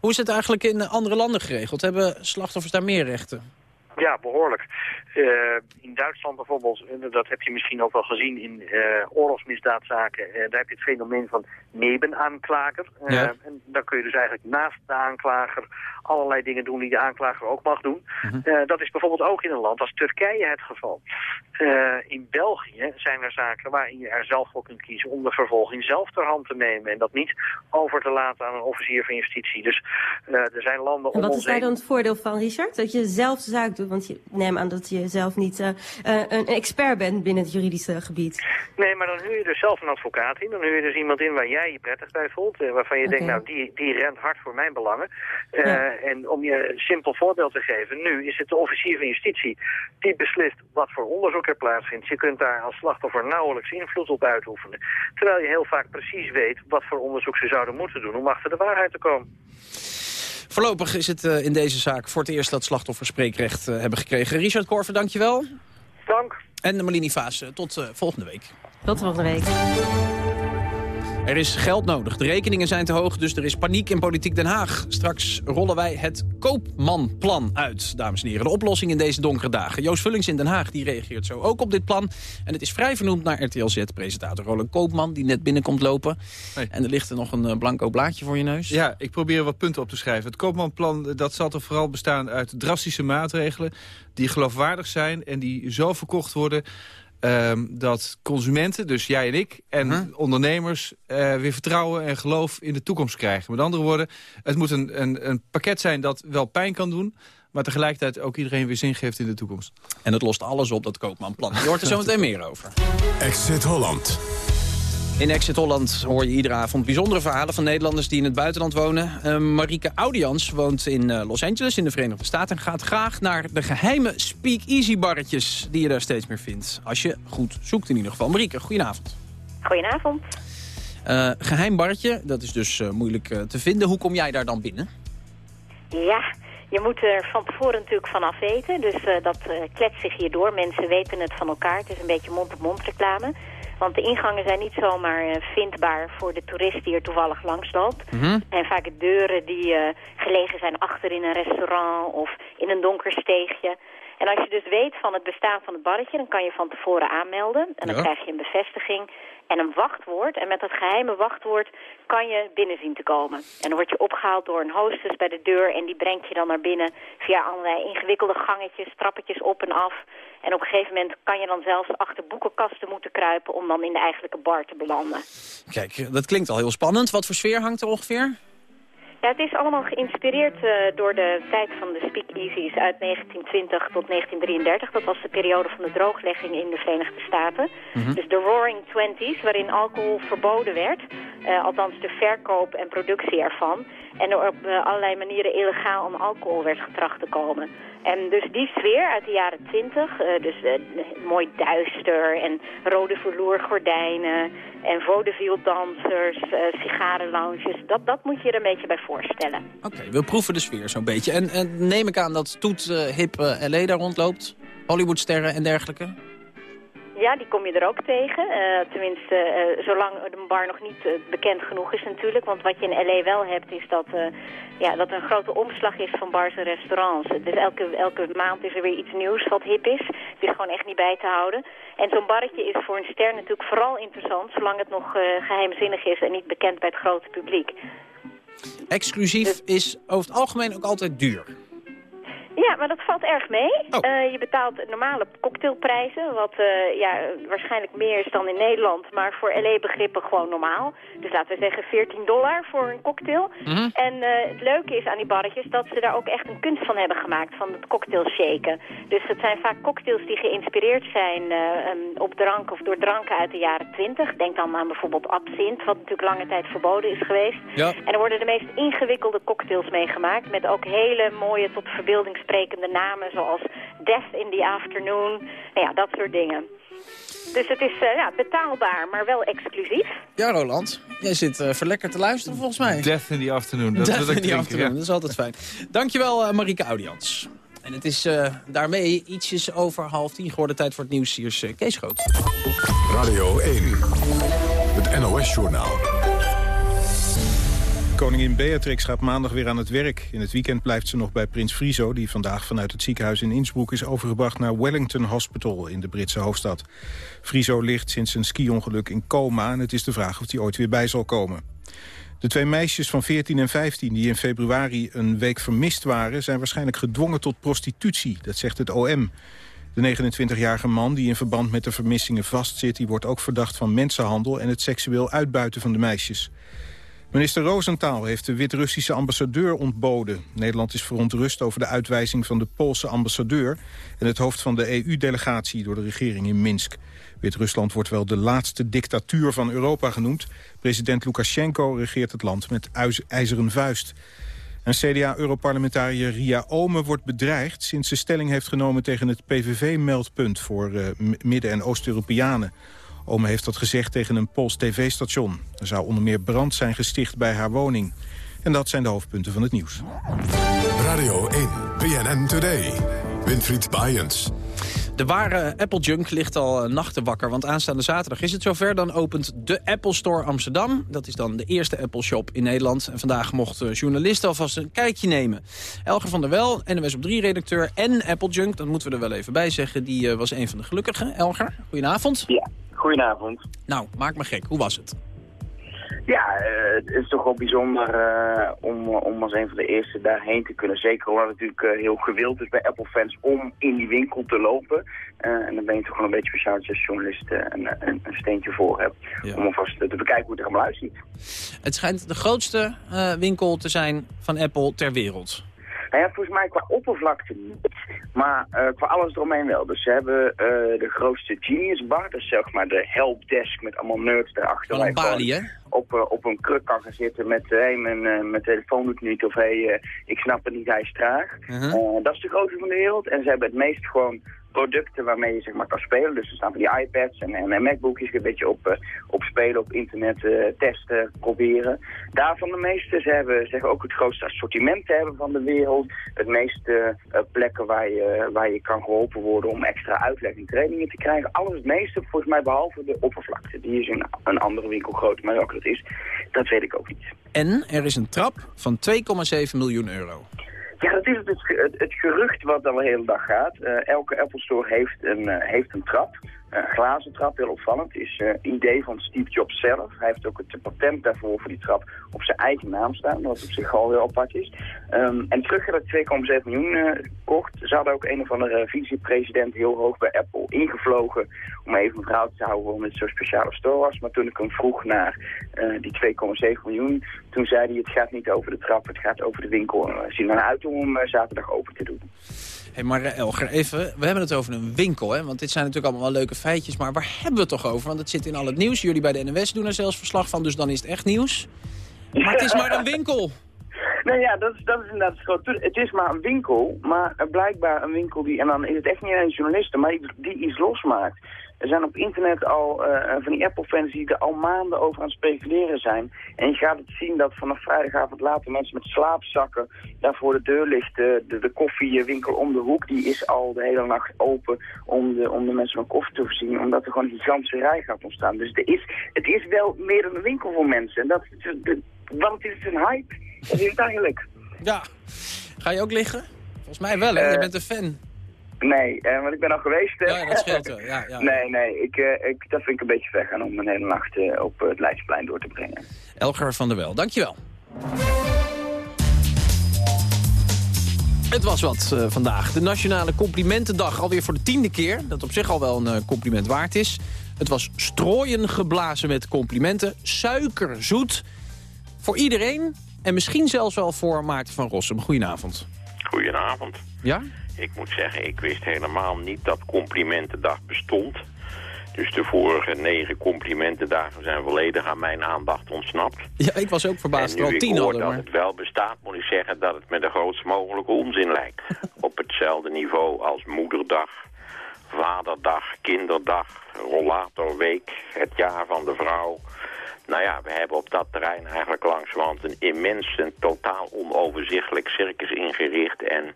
Hoe is het eigenlijk in andere landen geregeld? Hebben slachtoffers daar meer rechten? Ja, behoorlijk. Uh, in Duitsland bijvoorbeeld, dat heb je misschien ook wel gezien in uh, oorlogsmisdaadzaken, daar heb je het fenomeen van nebenaanklager. Ja. En dan kun je dus eigenlijk naast de aanklager allerlei dingen doen die de aanklager ook mag doen. Mm -hmm. dat is bijvoorbeeld ook in een land als Turkije het geval. in België zijn er zaken waarin je er zelf voor kunt kiezen om de vervolging zelf ter hand te nemen en dat niet over te laten aan een officier van justitie. Dus er zijn landen om En wat is daar dan het voordeel van, Richard? Dat je zelf de zaak doet, want je neem aan dat je zelf niet uh, een expert bent binnen het juridische gebied. Nee, maar dan huur je dus zelf een advocaat in. Dan huur je dus iemand in waar jij je prettig bij voelt. Uh, waarvan je okay. denkt, nou, die, die rent hard voor mijn belangen. Uh, ja. En om je een simpel voorbeeld te geven. Nu is het de officier van justitie die beslist wat voor onderzoek er plaatsvindt. Je kunt daar als slachtoffer nauwelijks invloed op uitoefenen. Terwijl je heel vaak precies weet wat voor onderzoek ze zouden moeten doen om achter de waarheid te komen. Voorlopig is het uh, in deze zaak voor het eerst dat slachtoffers spreekrecht hebben gekregen. Richard Korver, dankjewel. Dank. En Malini Vaas, tot volgende week. Tot volgende week. Er is geld nodig. De rekeningen zijn te hoog, dus er is paniek in Politiek Den Haag. Straks rollen wij het Koopmanplan uit, dames en heren. De oplossing in deze donkere dagen. Joost Vullings in Den Haag die reageert zo ook op dit plan. En het is vrij vernoemd naar RTL Z-presentator Roland Koopman... die net binnenkomt lopen. Hey. En er ligt er nog een uh, blanco blaadje voor je neus. Ja, ik probeer wat punten op te schrijven. Het Koopmanplan dat zal er vooral bestaan uit drastische maatregelen... die geloofwaardig zijn en die zo verkocht worden Um, dat consumenten, dus jij en ik, en -huh. ondernemers... Uh, weer vertrouwen en geloof in de toekomst krijgen. Met andere woorden, het moet een, een, een pakket zijn dat wel pijn kan doen maar tegelijkertijd ook iedereen weer zin geeft in de toekomst. En het lost alles op, dat Koopmanplan. Je hoort er zo meteen meer over. Exit Holland. In Exit Holland hoor je iedere avond bijzondere verhalen van Nederlanders die in het buitenland wonen. Uh, Marike Audians woont in uh, Los Angeles in de Verenigde Staten... en gaat graag naar de geheime speak-easy barretjes die je daar steeds meer vindt. Als je goed zoekt in ieder geval. Marike, goedenavond. Goedenavond. Uh, geheim barretje, dat is dus moeilijk te vinden. Hoe kom jij daar dan binnen? Ja, je moet er van tevoren natuurlijk vanaf weten. Dus dat kletst zich hier door. Mensen weten het van elkaar. Het is een beetje mond-op-mond -mond reclame. Want de ingangen zijn niet zomaar uh, vindbaar voor de toerist die er toevallig langs loopt. Mm -hmm. En vaak deuren die uh, gelegen zijn achter in een restaurant of in een donker steegje. En als je dus weet van het bestaan van het barretje, dan kan je van tevoren aanmelden. En dan ja. krijg je een bevestiging en een wachtwoord. En met dat geheime wachtwoord kan je binnen zien te komen. En dan word je opgehaald door een hostess bij de deur... en die brengt je dan naar binnen via allerlei ingewikkelde gangetjes, trappetjes op en af. En op een gegeven moment kan je dan zelfs achter boekenkasten moeten kruipen... om dan in de eigenlijke bar te belanden. Kijk, dat klinkt al heel spannend. Wat voor sfeer hangt er ongeveer? Ja, het is allemaal geïnspireerd uh, door de tijd van de speakeasies uit 1920 tot 1933. Dat was de periode van de drooglegging in de Verenigde Staten. Mhm. Dus de Roaring Twenties, waarin alcohol verboden werd. Uh, althans de verkoop en productie ervan. En er op uh, allerlei manieren illegaal aan alcohol werd getracht te komen. En dus die sfeer uit de jaren 20, dus mooi duister en rode verloergordijnen en vaudeville-dansers, sigarenlounges, dat, dat moet je er een beetje bij voorstellen. Oké, we proeven de sfeer zo'n beetje. En, en neem ik aan dat Toet uh, hip uh, LA daar rondloopt? Hollywoodsterren en dergelijke? Ja, die kom je er ook tegen. Uh, tenminste, uh, zolang de bar nog niet uh, bekend genoeg is natuurlijk. Want wat je in L.A. wel hebt, is dat, ja, dat er een grote omslag is van bars en restaurants. Dus elke, elke maand is er weer iets nieuws wat hip is. Het is gewoon echt niet bij te houden. En zo'n barretje is voor een ster natuurlijk vooral interessant... zolang het nog geheimzinnig is en niet bekend bij het grote publiek. Exclusief is over het algemeen ook altijd duur. Ja, maar dat valt erg mee. Oh. Uh, je betaalt normale cocktailprijzen, wat uh, ja, waarschijnlijk meer is dan in Nederland, maar voor LA-begrippen gewoon normaal. Dus laten we zeggen 14 dollar voor een cocktail. Mhm. Mm -hmm. En uh, het leuke is aan die barretjes dat ze daar ook echt een kunst van hebben gemaakt, van het cocktail shaken. Dus het zijn vaak cocktails die geïnspireerd zijn um, op drank of door dranken uit de jaren 20. Denk dan aan bijvoorbeeld absint, wat natuurlijk lange tijd verboden is geweest. Ja. En er worden de meest ingewikkelde cocktails meegemaakt, met ook hele mooie tot verbeelding sprekende namen zoals Death in the Afternoon. Nou ja, dat soort dingen. Dus het is uh, ja, betaalbaar, maar wel exclusief. Ja, Roland. Jij zit uh, verlekker te luisteren volgens mij. Death in the Afternoon. Dat Death in the drinken, Afternoon, ja. dat is altijd fijn. Dankjewel uh, Marike Audians. En het is uh, daarmee ietsjes over half tien geworden. Tijd voor het nieuws. Hier is uh, Kees Groot. Radio 1, het NOS-journaal. Koningin Beatrix gaat maandag weer aan het werk. In het weekend blijft ze nog bij prins Friso... die vandaag vanuit het ziekenhuis in Innsbruck is overgebracht... naar Wellington Hospital in de Britse hoofdstad. Friso ligt sinds een ski-ongeluk in coma... en het is de vraag of hij ooit weer bij zal komen. De twee meisjes van 14 en 15 die in februari een week vermist waren... zijn waarschijnlijk gedwongen tot prostitutie, dat zegt het OM. De 29-jarige man die in verband met de vermissingen vastzit... die wordt ook verdacht van mensenhandel en het seksueel uitbuiten van de meisjes. Minister Roosentaal heeft de Wit-Russische ambassadeur ontboden. Nederland is verontrust over de uitwijzing van de Poolse ambassadeur... en het hoofd van de EU-delegatie door de regering in Minsk. Wit-Rusland wordt wel de laatste dictatuur van Europa genoemd. President Lukashenko regeert het land met ijzeren vuist. En CDA-europarlementariër Ria Ome wordt bedreigd... sinds ze stelling heeft genomen tegen het PVV-meldpunt voor uh, Midden- en Oost-Europeanen. Ome heeft dat gezegd tegen een Pools tv-station. Er zou onder meer brand zijn gesticht bij haar woning. En dat zijn de hoofdpunten van het nieuws. Radio 1, BNN Today. Winfried Bajens. De ware Apple Junk ligt al nachten wakker, want aanstaande zaterdag is het zover. Dan opent de Apple Store Amsterdam. Dat is dan de eerste Apple Shop in Nederland. En vandaag mochten journalisten alvast een kijkje nemen. Elger van der Wel, NWS op 3-redacteur en Apple Junk, dat moeten we er wel even bij zeggen. Die uh, was een van de gelukkigen. Elger, goedenavond. Ja, goedenavond. Nou, maak me gek. Hoe was het? Ja, uh, het is toch wel bijzonder uh, om, om als een van de eerste daarheen te kunnen. Zeker omdat het natuurlijk uh, heel gewild is bij Apple-fans om in die winkel te lopen. en dan ben je toch wel een beetje speciaal als je journalist een, een, een, steentje voor hebt. Ja. Om alvast te bekijken hoe het er allemaal uitziet. Het schijnt de grootste winkel te zijn van Apple ter wereld. Nou ja, volgens mij qua oppervlakte niet, maar uh, qua alles eromheen wel. Dus ze hebben uh, de grootste Genius Bar, dus zeg maar de helpdesk met allemaal nerds erachter. Van een balie, hè? Op, uh, op een kruk kan gaan zitten met, hey, mijn, mijn telefoon doet niet, of hey, ik snap het niet, hij is traag. -huh. dat is de grootste van de wereld. En ze hebben het meest gewoon producten waarmee je zeg maar kan spelen. Dus er staan van die iPads en, en, en MacBookjes een beetje op, uh, op spelen, op internet uh, testen, proberen. Daarvan de meeste, ze hebben zeggen ook het grootste assortiment te hebben van de wereld. Het meeste uh, plekken waar je, waar je kan geholpen worden om extra uitleg en trainingen te krijgen. Alles het meeste, volgens mij behalve de oppervlakte. Die is in een andere winkel groter, maar welke dat is, dat weet ik ook niet. En er is een trap van 2,7 miljoen euro. Ja, dat is het, het, het, gerucht wat al de hele dag gaat. Uh, elke Apple Store heeft een, uh, heeft een trap. Glazen trap, heel opvallend, is een idee van Steve Jobs zelf. Hij heeft ook het patent daarvoor voor die trap op zijn eigen naam staan, wat op zich al heel apart is. Um, en terug dat 2,7 miljoen uh, kocht, ze hadden ook een of andere vicepresident heel hoog bij Apple ingevlogen om even een verhaal te houden waarom het zo'n speciale store was. Maar toen ik hem vroeg naar die 2,7 miljoen, toen zei hij het gaat niet over de trap, het gaat over de winkel. We zien er uit om hem zaterdag open te doen. Hey, maar Elger, even, we hebben het over een winkel, hè? want dit zijn natuurlijk allemaal wel leuke feitjes. Maar waar hebben we het toch over? Want het zit in al het nieuws. Jullie bij de NWS doen er zelfs verslag van, dus dan is het echt nieuws. Maar het is maar een winkel. Nou ja, dat is, dat is inderdaad groot. Het is maar een winkel, maar blijkbaar een winkel die... En dan is het echt niet een journaliste, maar die iets losmaakt. Er zijn op internet al uh, van die Apple-fans die er al maanden over aan het speculeren zijn. En je gaat het zien dat vanaf vrijdagavond later mensen met slaapzakken daar voor de deur ligt. De, de, de koffiewinkel om de hoek, die is al de hele nacht open om de, om de mensen van koffie te voorzien. Omdat er gewoon een gigantische rij gaat ontstaan. Dus er is, het is wel meer dan een winkel voor mensen. En dat, want het is een hype. Dat is het eigenlijk. Ja. Ga je ook liggen? Volgens mij wel, hè? Uh, je bent een fan. Nee, eh, want ik ben al geweest. Ja, dat scheelt wel. Ja, ja. nee, nee, ik, uh, ik, dat vind ik een beetje ver gaan om een hele nacht uh, op het Leidsplein door te brengen. Elger van der Wel, dankjewel. Het was wat uh, vandaag. De Nationale Complimentendag alweer voor de tiende keer. Dat op zich al wel een compliment waard is. Het was strooien geblazen met complimenten. Suikerzoet. Voor iedereen. En misschien zelfs wel voor Maarten van Rossum. Goedenavond. Goedenavond. Ja? Ik moet zeggen, ik wist helemaal niet dat complimentendag bestond. Dus de vorige negen complimentendagen zijn volledig aan mijn aandacht ontsnapt. Ja, ik was ook verbaasd. En nu ik hoor dat het wel bestaat, moet ik zeggen dat het met de grootst mogelijke onzin lijkt. Op hetzelfde niveau als moederdag, vaderdag, kinderdag, rollatorweek, het jaar van de vrouw. Nou ja, we hebben op dat terrein eigenlijk langzamerhand een immens en totaal onoverzichtelijk circus ingericht. En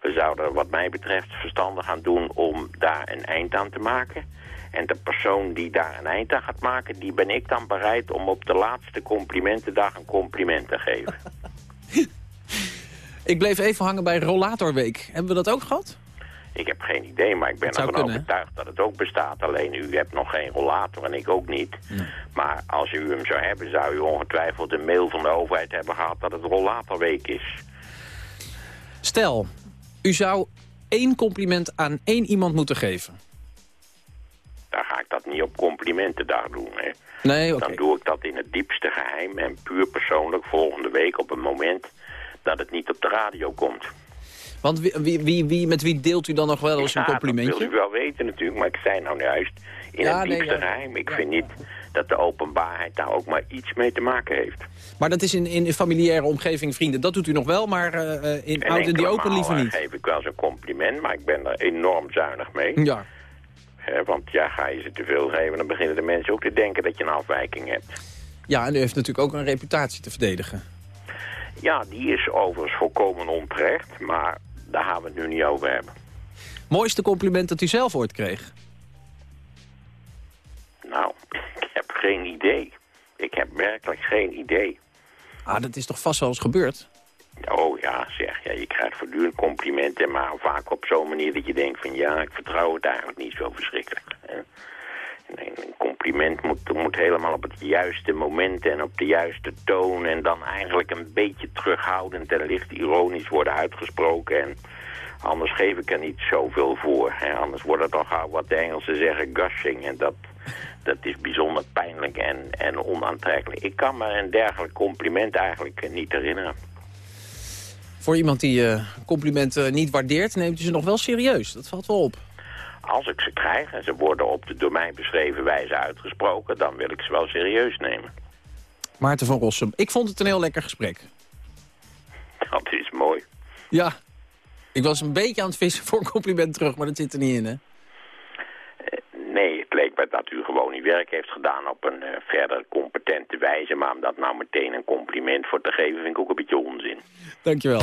we zouden wat mij betreft verstandig gaan doen om daar een eind aan te maken. En de persoon die daar een eind aan gaat maken, die ben ik dan bereid om op de laatste complimentendag een compliment te geven. ik bleef even hangen bij Rollatorweek. Hebben we dat ook gehad? Ik heb geen idee, maar ik ben ervan kunnen, overtuigd dat het ook bestaat. Alleen u hebt nog geen rollator en ik ook niet. Nee. Maar als u hem zou hebben, zou u ongetwijfeld een mail van de overheid hebben gehad dat het Rollatorweek is. Stel, u zou één compliment aan één iemand moeten geven. Dan ga ik dat niet op complimentendag doen, hè. Nee, okay. Dan doe ik dat in het diepste geheim en puur persoonlijk volgende week op een moment dat het niet op de radio komt. Want wie, wie, wie, met wie deelt u dan nog wel eens ja, een complimentje? dat wil u wel weten natuurlijk, maar ik zei nou juist in Ja, het nee, diepste ja. geheim. Ik vind niet dat de openbaarheid daar ook maar iets mee te maken heeft. Maar dat is in, in familiaire omgeving, vrienden. Dat doet u nog wel, maar eh, in oud en die open liever niet. geef ik wel eens een compliment, maar ik ben er enorm zuinig mee. Ja. Want ja, ga je ze te veel geven, dan beginnen de mensen ook te denken dat je een afwijking hebt. ja, en u heeft natuurlijk ook een reputatie te verdedigen. Ja, die is overigens volkomen onterecht, maar daar gaan we het nu niet over hebben. Mooiste compliment dat u zelf ooit kreeg? Geen idee. Ik heb werkelijk geen idee. Ah, dat is toch vast wel eens gebeurd? Oh ja, zeg, ja, je krijgt voortdurend complimenten, maar vaak op zo'n manier dat je denkt van ja, ik vertrouw het eigenlijk niet zo verschrikkelijk. een compliment moet, moet helemaal op het juiste moment en op de juiste toon en dan eigenlijk een beetje terughoudend en licht ironisch worden uitgesproken. En anders geef ik er niet zoveel voor. Hè. Anders wordt het toch gauw wat de Engelsen zeggen gushing en dat, dat is bijzonder pijnlijk en, en onaantrekkelijk. Ik kan me een dergelijk compliment eigenlijk eh, niet herinneren. Voor iemand die eh, complimenten niet waardeert, neemt u ze nog wel serieus. Dat valt wel op. Als ik ze krijg en ze worden op de door mij beschreven wijze uitgesproken... dan wil ik ze wel serieus nemen. Maarten van Rossum, ik vond het een heel lekker gesprek. Dat is mooi. Ja, ik was een beetje aan het vissen voor een compliment terug, maar dat zit er niet in, hè? Dat u gewoon uw werk heeft gedaan op een eh, verder competente wijze. Maar om dat nou meteen een compliment voor te geven vind ik ook een beetje onzin. Dankjewel.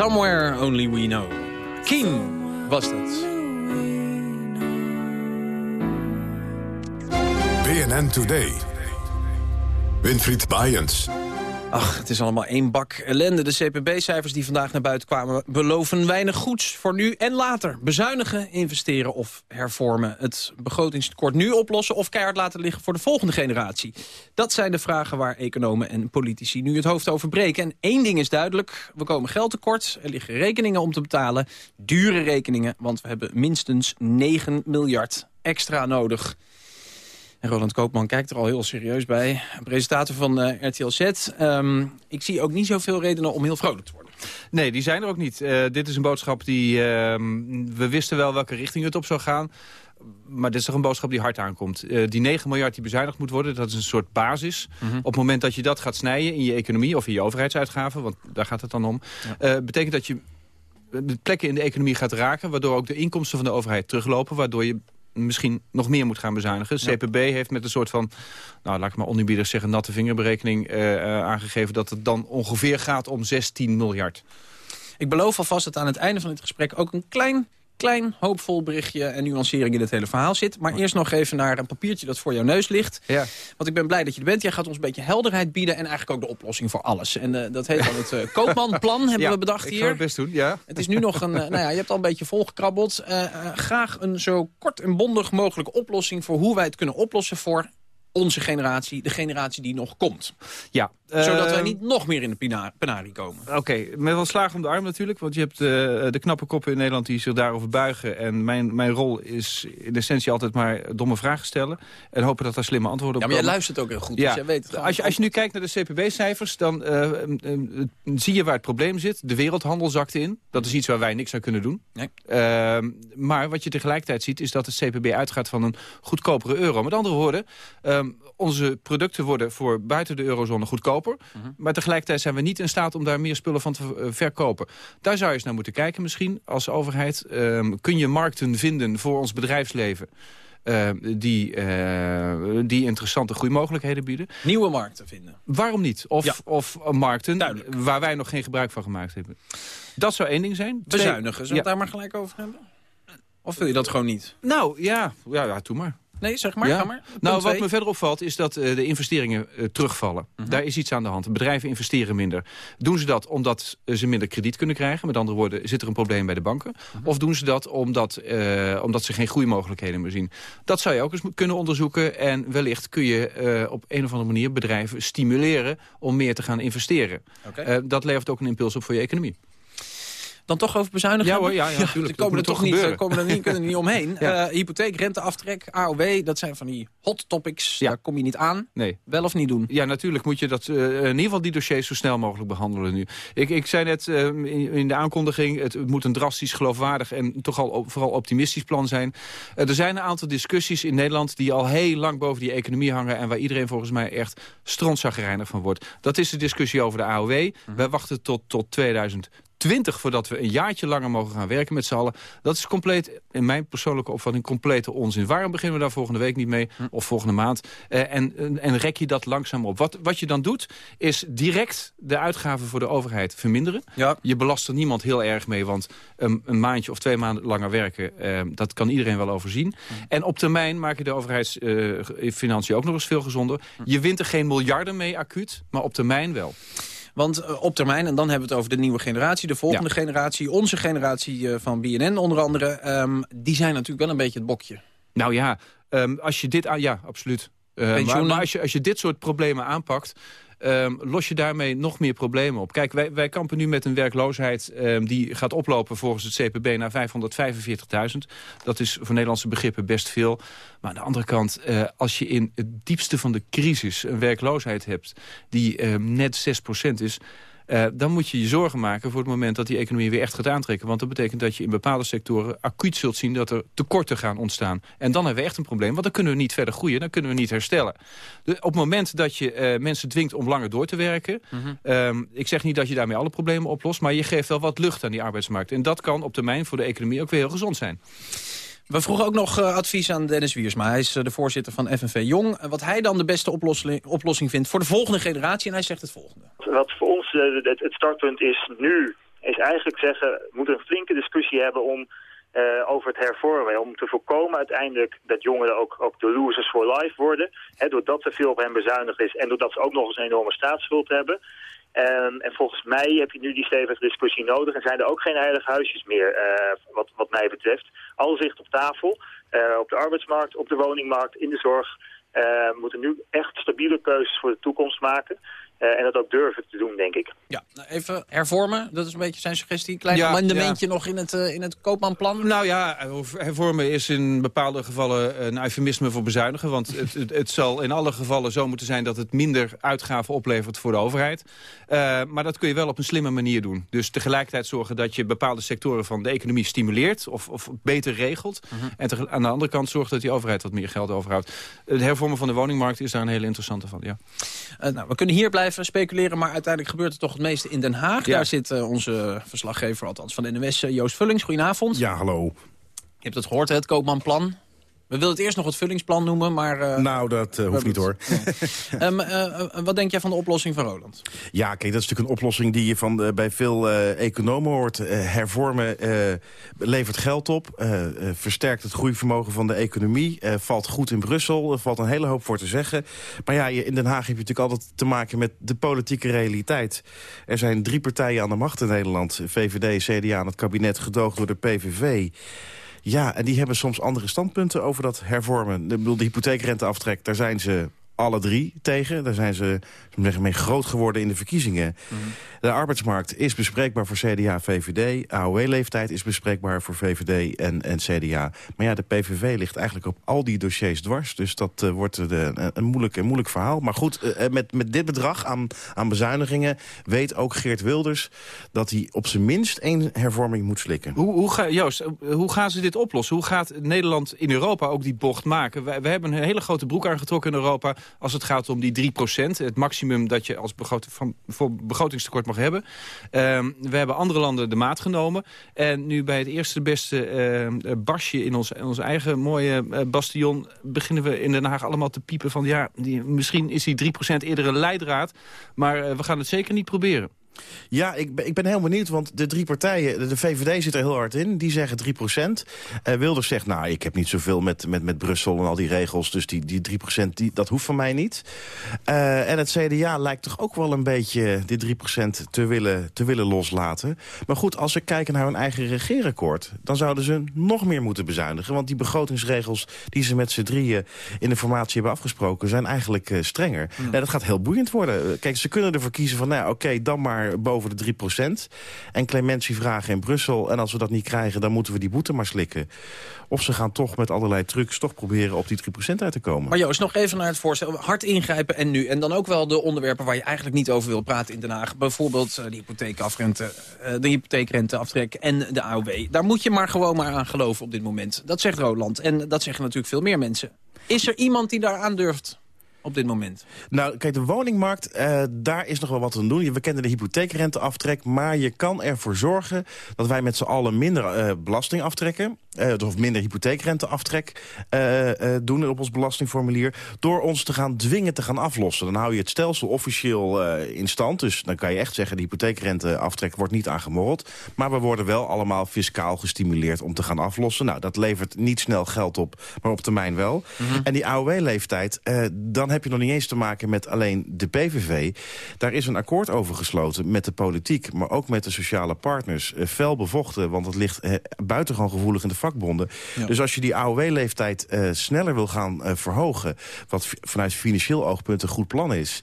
Somewhere Only We Know. Keen was dat. BNN Today. Winfried Bajens. Ach, het is allemaal één bak ellende. De CPB-cijfers die vandaag naar buiten kwamen beloven weinig goeds voor nu en later. Bezuinigen, investeren of hervormen. Het begrotingstekort nu oplossen of keihard laten liggen voor de volgende generatie. Dat zijn de vragen waar economen en politici nu het hoofd over breken. En één ding is duidelijk, we komen geld tekort. Er liggen rekeningen om te betalen. Dure rekeningen, want we hebben minstens 9 miljard extra nodig. En Roland Koopman kijkt er al heel serieus bij. Presentator van eh, RTL Z. Ehm, ik zie ook niet zoveel redenen om heel vrolijk te worden. Nee, die zijn er ook niet. Eh, dit is een boodschap die... ehm, we wisten wel welke richting het op zou gaan. Maar dit is toch een boodschap die hard aankomt. Eh, die 9 miljard die bezuinigd moet worden, dat is een soort basis. Mhm. Op het moment dat je dat gaat snijden in je economie... of in je overheidsuitgaven, want daar gaat het dan om... betekent dat je de plekken in de economie gaat raken... waardoor ook de inkomsten van de overheid teruglopen... waardoor je misschien nog meer moet gaan bezuinigen. CPB heeft met een soort van, nou laat ik maar oneerbiedig zeggen... natte vingerberekening eh, eh, aangegeven... dat het dan ongeveer gaat om 16 miljard. Ik beloof alvast dat aan het einde van dit gesprek ook een klein, klein hoopvol berichtje en nuancering in het hele verhaal zit. Maar eerst nog even naar een papiertje dat voor jouw neus ligt. Ja. Want ik ben blij dat je er bent. Jij gaat ons een beetje helderheid bieden en eigenlijk ook de oplossing voor alles. En eh, dat heet dan het uh, Koopmanplan, hebben Ja, we bedacht ik hier. ga het best doen, ja. Het is nu nog een, eh, nou ja, je hebt al een beetje volgekrabbeld. Eh, eh, graag een zo kort en bondig mogelijke oplossing voor hoe wij het kunnen oplossen voor onze generatie, de generatie die nog komt. Ja, Zodat wij ehm, niet nog meer in de penarie komen. Oké, met wel slagen om de arm natuurlijk. Want je hebt eh, de knappe koppen in Nederland die zich daarover buigen. En mijn, mijn rol is in essentie altijd maar domme vragen stellen. En hopen dat daar slimme antwoorden Ja, op maar jij komen. luistert ook heel goed, Ja. dus jij weet het als, je, als je nu kijkt naar de CPB-cijfers, dan eh, zie je waar het probleem zit. De wereldhandel zakt in. Dat is iets waar wij niks aan kunnen doen. Nee. Ehm, maar wat je tegelijkertijd ziet, is dat de CPB uitgaat van een goedkopere euro. Met andere woorden, ehm, onze producten worden voor buiten de eurozone goedkoper. Maar tegelijkertijd zijn we niet in staat om daar meer spullen van te eh, verkopen. Daar zou je eens naar moeten kijken misschien als overheid. Ehm, kun je markten vinden voor ons bedrijfsleven... eh, die, eh, die interessante groeimogelijkheden bieden. Nieuwe markten vinden. Waarom niet? Of, Ja. of markten waar wij nog geen gebruik van gemaakt hebben. Dat zou één ding zijn. Bezuinigen, zullen we Ja. het daar maar gelijk over hebben? Of wil je dat gewoon niet? Nou, ja, ja, ja doe maar. Nee, zeg maar, Ja? ga maar. Punt Nou, wat twee. me verder opvalt is dat eh, de investeringen eh, terugvallen. Mhm. Daar is iets aan de hand. Bedrijven investeren minder. Doen ze dat omdat ze minder krediet kunnen krijgen? Met andere woorden, zit er een probleem bij de banken? Mhm. Of doen ze dat omdat, eh, omdat ze geen groeimogelijkheden meer zien? Dat zou je ook eens kunnen onderzoeken. En wellicht kun je op een of andere manier bedrijven stimuleren... om meer te gaan investeren. Dat levert ook een impuls op voor je economie. Dan toch over bezuinigen? Ja hoor, ja, ja. We komen er toch niet, gebeuren. komen er niet, kunnen er niet omheen. Ja. Eh, hypotheek, renteaftrek, AOW, dat zijn van die hot topics. Daar kom je niet aan. Nee. Wel of niet doen? Ja, natuurlijk moet je dat, eh, in ieder geval die dossiers zo snel mogelijk behandelen nu. Ik, ik zei net eh, in, in de aankondiging, het, moet een drastisch, geloofwaardig en toch al op- vooral optimistisch plan zijn. Eh, er zijn een aantal discussies in Nederland die al heel lang boven die economie hangen en waar iedereen volgens mij echt strontzaggerijnig van wordt. Dat is de discussie over de AOW. Wij wachten tot, tot 2020 voordat we een jaartje langer mogen gaan werken met z'n allen. Dat is compleet, in mijn persoonlijke opvatting, complete onzin. Waarom beginnen we daar volgende week niet mee? Of volgende maand? Eh, en, en, rek je dat langzaam op. Wat, wat je dan doet, is direct de uitgaven voor de overheid verminderen. Je belast er niemand heel erg mee, want een, een maandje of twee maanden langer werken... eh, dat kan iedereen wel overzien. En op termijn maak je de overheidsfinanciën ook nog eens veel gezonder. Je wint er geen miljarden mee acuut, maar op termijn wel. Want eh, op termijn, en dan hebben we het over de nieuwe generatie... de volgende generatie, onze generatie eh, van BNN onder andere... ehm, die zijn natuurlijk wel een beetje het bokje. Nou ja, ehm, als je dit aan... Ja, absoluut. Eh, maar maar als, je, als je dit soort problemen aanpakt... ehm, los je daarmee nog meer problemen op. Kijk, wij, wij kampen nu met een werkloosheid... ehm, die gaat oplopen volgens het CPB naar 545.000. Dat is voor Nederlandse begrippen best veel. Maar aan de andere kant, eh, als je in het diepste van de crisis... een werkloosheid hebt die ehm, net 6% is... Eh, dan moet je je zorgen maken voor het moment dat die economie weer echt gaat aantrekken. Want dat betekent dat je in bepaalde sectoren acuut zult zien dat er tekorten gaan ontstaan. En dan hebben we echt een probleem, want dan kunnen we niet verder groeien. Dan kunnen we niet herstellen. De, op het moment dat je eh, mensen dwingt om langer door te werken... ehm, ik zeg niet dat je daarmee alle problemen oplost... maar je geeft wel wat lucht aan die arbeidsmarkt. En dat kan op termijn voor de economie ook weer heel gezond zijn. We vroegen ook nog eh, advies aan Dennis Wiersma. Hij is eh, de voorzitter van FNV Jong. Eh, wat hij dan de beste oplossing, vindt voor de volgende generatie. En hij zegt het volgende. Wat voor ons het, startpunt is nu, is eigenlijk zeggen, we moeten een flinke discussie hebben om, over het hervormen. Om te voorkomen uiteindelijk dat jongeren ook, ook de losers for life worden. Hè, doordat er veel op hen bezuinigd is en doordat ze ook nog eens een enorme staatsschuld hebben. Ehm, en volgens mij heb je nu die stevige discussie nodig en zijn er ook geen heilige huisjes meer, eh, wat, wat mij betreft. Alles ligt op tafel, eh, op de arbeidsmarkt, op de woningmarkt, in de zorg. Eh, we moeten nu echt stabiele keuzes voor de toekomst maken. Eh, en dat ook durven te doen, denk ik. Ja, nou, even hervormen. Dat is een beetje zijn suggestie. Klein Ja, amendementje nog in het, eh, in het koopmanplan. Nou ja, hervormen is in bepaalde gevallen een eufemisme voor bezuinigen. Want het, het, het zal in alle gevallen zo moeten zijn dat het minder uitgaven oplevert voor de overheid. Eh, maar dat kun je wel op een slimme manier doen. Dus tegelijkertijd zorgen dat je bepaalde sectoren van de economie stimuleert of, of beter regelt. En tegel- aan de andere kant zorgt dat die overheid wat meer geld overhoudt. Het hervormen van de woningmarkt is daar een hele interessante van, ja. Eh, nou, we kunnen hier blijven speculeren, maar uiteindelijk gebeurt er toch het meeste in Den Haag. Ja. Daar zit eh, onze verslaggever, althans van de NWS, eh, Joost Vullings. Goedenavond. Ja, hallo. Je hebt het gehoord, hè, het koopmanplan. We willen het eerst nog het vullingsplan noemen, maar... eh, nou, dat eh, hoeft niet hoor. ehm, eh, wat denk jij van de oplossing van Roland? Ja, kijk, dat is natuurlijk een oplossing die je van, bij veel economen hoort. Hervormen levert geld op, versterkt het groeivermogen van de economie... valt goed in Brussel, er valt een hele hoop voor te zeggen. Maar ja, je- in Den Haag heb je natuurlijk altijd te maken met de politieke realiteit. Er zijn drie partijen aan de macht in Nederland. VVD, CDA en het kabinet gedoogd door de PVV... Ja, en die hebben soms andere standpunten over dat hervormen. Ik bedoel, de hypotheekrenteaftrek, daar zijn ze alle drie tegen. Daar zijn ze zeggen, mee groot geworden in de verkiezingen. De arbeidsmarkt is bespreekbaar voor CDA, VVD. AOW-leeftijd is bespreekbaar voor VVD en, en CDA. Maar ja, de PVV ligt eigenlijk op al die dossiers dwars. Dus dat eh, wordt de, een, een, moeilijk, een moeilijk verhaal. Maar goed, eh, met, met dit bedrag aan, aan bezuinigingen... weet ook Geert Wilders dat hij op zijn minst één hervorming moet slikken. Hoe, hoe, ga, Joost, hoe gaan ze dit oplossen? Hoe gaat Nederland in Europa ook die bocht maken? We, we hebben een hele grote broek aangetrokken in Europa... als het gaat om die 3% het maximum dat je als van, voor begrotingstekort mag hebben. Um, we hebben andere landen de maat genomen. En nu bij het eerste beste uh, barsje in ons, ons eigen mooie uh, bastion... beginnen we in Den Haag allemaal te piepen van... ja, misschien is die 3% eerder een leidraad, maar uh, we gaan het zeker niet proberen. Ja, ik ben, ik ben heel benieuwd, want de drie partijen... de VVD zit er heel hard in, die zeggen 3 procent. Uh, Wilders zegt, nou, ik heb niet zoveel met, met, met Brussel en al die regels... dus die, die 3 procent, die, dat hoeft van mij niet. Uh, en het CDA lijkt toch ook wel een beetje die 3 procent te willen, te willen loslaten. Maar goed, als we kijken naar hun eigen regeerakkoord... dan zouden ze nog meer moeten bezuinigen. Want die begrotingsregels die ze met z'n drieën in de formatie hebben afgesproken... zijn eigenlijk uh, strenger. Ja. Nou, dat gaat heel boeiend worden. Kijk, ze kunnen ervoor kiezen van, nou, oké, okay, dan maar boven de 3% En clementie vragen in Brussel. En als we dat niet krijgen, dan moeten we die boete maar slikken. Of ze gaan toch met allerlei trucs toch proberen op die 3% uit te komen. Maar Joost, nog even naar het voorstel. Hard ingrijpen en nu. En dan ook wel de onderwerpen waar je eigenlijk niet over wil praten in Den Haag. Bijvoorbeeld uh, de hypotheekafrente, uh, de hypotheekrenteaftrek en de AOW. Daar moet je maar gewoon maar aan geloven op dit moment. Dat zegt Roland. En dat zeggen natuurlijk veel meer mensen. Is er iemand die daar aan durft? Op dit moment? Nou, kijk, de woningmarkt, uh, daar is nog wel wat te doen. We kennen de hypotheekrenteaftrek, maar je kan ervoor zorgen... dat wij met z'n allen minder uh, belasting aftrekken. Uh, of minder hypotheekrenteaftrek doen op ons belastingformulier... door ons te gaan dwingen te gaan aflossen. Dan hou je het stelsel officieel in stand. Dus dan kan je echt zeggen, de hypotheekrenteaftrek wordt niet aangemorreld. Maar we worden wel allemaal fiscaal gestimuleerd om te gaan aflossen. Nou, dat levert niet snel geld op, maar op termijn wel. Mm -hmm. En die AOW-leeftijd, dan heb je nog niet eens te maken met alleen de PVV. Daar is een akkoord over gesloten met de politiek... maar ook met de sociale partners. Fel bevochten, want het ligt buitengewoon gevoelig in de vakbonden. Ja. Dus als je die AOW-leeftijd uh, sneller wil gaan verhogen... wat vanuit financieel oogpunt een goed plan is...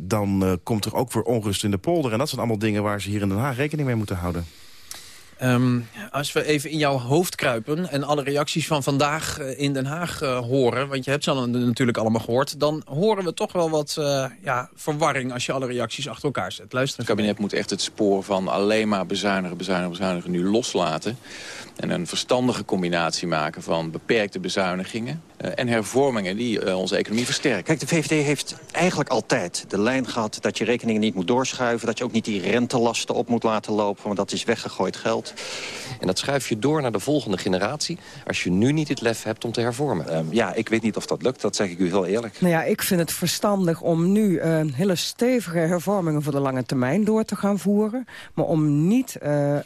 dan komt er ook weer onrust in de polder. En dat zijn allemaal dingen waar ze hier in Den Haag rekening mee moeten houden. Um, als we even in jouw hoofd kruipen en alle reacties van vandaag in Den Haag uh, horen... want je hebt ze natuurlijk allemaal gehoord... dan horen we toch wel wat uh, ja, verwarring als je alle reacties achter elkaar zet. Luister. Het kabinet moet echt het spoor van alleen maar bezuinigen, bezuinigen, bezuinigen... nu loslaten en een verstandige combinatie maken van beperkte bezuinigingen... Uh, en hervormingen die uh, onze economie versterken. Kijk, de VVD heeft eigenlijk altijd de lijn gehad dat je rekeningen niet moet doorschuiven... dat je ook niet die rentelasten op moet laten lopen, want dat is weggegooid geld. En dat schuif je door naar de volgende generatie... als je nu niet het lef hebt om te hervormen. Um, ja, ik weet niet of dat lukt, dat zeg ik u heel eerlijk. Nou ja, ik vind het verstandig om nu uh, hele stevige hervormingen... voor de lange termijn door te gaan voeren... maar om niet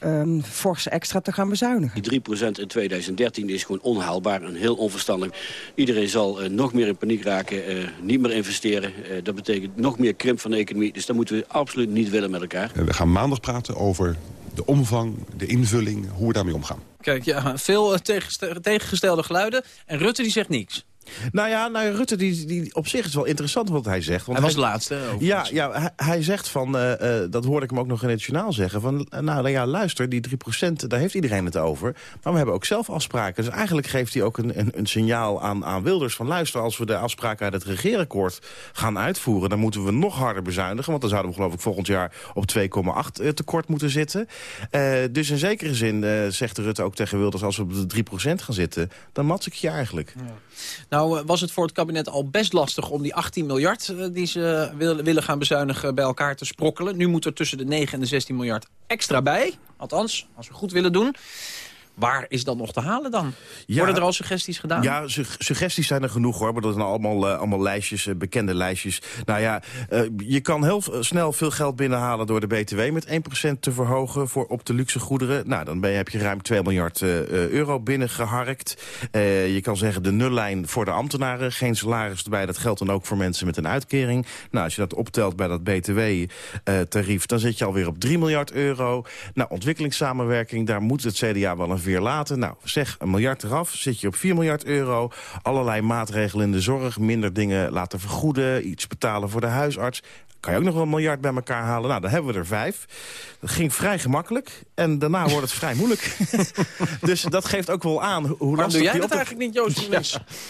um, fors extra te gaan bezuinigen. Die 3% in 2013 is gewoon onhaalbaar en heel onverstandig. Iedereen zal uh, nog meer in paniek raken, uh, niet meer investeren. Uh, dat betekent nog meer krimp van de economie. Dus dat moeten we absoluut niet willen met elkaar. We gaan maandag praten over de omvang, de invulling, hoe we daarmee omgaan. Kijk, ja, veel tegengestelde geluiden. En Rutte die zegt niks. Nou ja, nou, Rutte, die, die op zich is wel interessant wat hij zegt. Want hij was hij, de laatste. Ja, ja hij, hij, zegt van, uh, uh, dat hoorde ik hem ook nog in het journaal zeggen... van, uh, nou ja, luister, die 3%, daar heeft iedereen het over. Maar we hebben ook zelf afspraken. Dus eigenlijk geeft hij ook een, een, een signaal aan, aan Wilders van... luister, als we de afspraken uit het regeerakkoord gaan uitvoeren... dan moeten we nog harder bezuinigen. Want dan zouden we geloof ik volgend jaar op 2,8 tekort moeten zitten. dus in zekere zin zegt Rutte ook tegen Wilders... als we op de 3% gaan zitten, dan mats ik je eigenlijk. Ja. Nou was het voor het kabinet al best lastig om die 18 miljard... die ze willen gaan bezuinigen bij elkaar te sprokkelen. Nu moet er tussen de 9 en de 16 miljard extra bij. Althans, als we goed willen doen. Waar is dat nog te halen dan? Ja, Worden er al suggesties gedaan? Ja, su suggesties zijn er genoeg hoor. Maar dat zijn allemaal, uh, allemaal lijstjes, uh, bekende lijstjes. Nou ja, uh, je kan heel snel veel geld binnenhalen door de BTW met 1% te verhogen voor op de luxe goederen. Nou, dan ben je, heb je ruim 2 miljard euro binnengeharkt. je kan zeggen de nullijn voor de ambtenaren. Geen salaris erbij. Dat geldt dan ook voor mensen met een uitkering. Nou, als je dat optelt bij dat BTW-tarief, dan zit je alweer op 3 miljard euro. Nou, ontwikkelingssamenwerking, daar moet het CDA wel een weer laten. Nou, zeg een miljard eraf, zit je op 4 miljard euro. Allerlei maatregelen in de zorg, minder dingen laten vergoeden... iets betalen voor de huisarts kan je ook nog wel een miljard bij elkaar halen. Nou, dan hebben we er vijf. Dat ging vrij gemakkelijk. En daarna wordt het vrij moeilijk. dus dat geeft ook wel aan hoe Waarom lastig doe jij dat op- eigenlijk niet, Joost?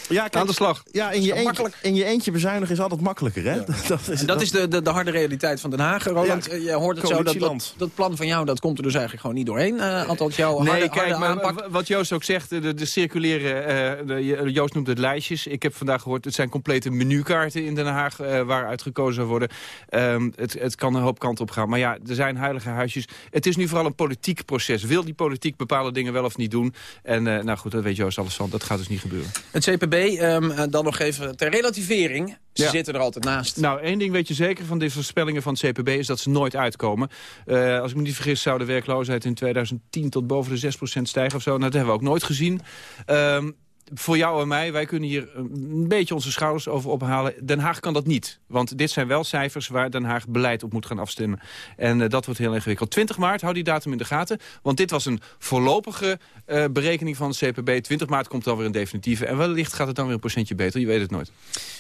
Ja, kijk, Aan de slag. Ja, in je, eentje, in je eentje bezuinigen is altijd makkelijker, hè? Dat En dat is de, de, de harde realiteit van Den Haag. Roland, Ja, eh, je hoort het zo, dat, dat, dat plan van jou dat komt er dus eigenlijk gewoon niet doorheen. eh althans, jouw harde, Nee, harde kijk, maar aanpak. wat Joost ook zegt, de, de circuleren, eh, de, Joost noemt het lijstjes. Ik heb vandaag gehoord, het zijn complete menukaarten in Den Haag waaruit gekozen zou worden. Ehm, het, het kan een hoop kanten op gaan. Maar ja, er zijn heilige huisjes. Het is nu vooral een politiek proces. Wil die politiek bepaalde dingen wel of niet doen? En eh, nou goed, dat weet Joost alles van. Dat gaat dus niet gebeuren. Het CPB, ehm, eh, dan nog even ter relativering. Ze Ja. zitten er altijd naast. Nou, één ding weet je zeker van de voorspellingen van het CPB... is dat ze nooit uitkomen. Eh, als ik me niet vergis zou de werkloosheid in 2010 tot boven de 6% stijgen of zo. Nou, dat hebben we ook nooit gezien. Ehm, voor jou en mij, wij kunnen hier een beetje onze schouders over ophalen. Den Haag kan dat niet. Want dit zijn wel cijfers waar Den Haag beleid op moet gaan afstemmen. En eh, dat wordt heel ingewikkeld. 20 maart, hou die datum in de gaten. Want dit was een voorlopige eh, berekening van het CPB. 20 maart komt dan weer een definitieve. En wellicht gaat het dan weer een procentje beter. Je weet het nooit.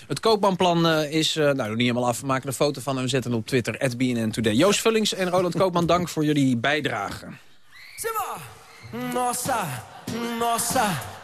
Het koopmanplan eh, is, eh, nou nog niet helemaal af. We maken een foto van en we zetten het op Twitter. BNN Today. Joost Vullings en Roland Koopman, dank voor jullie bijdrage. Nossa, nossa,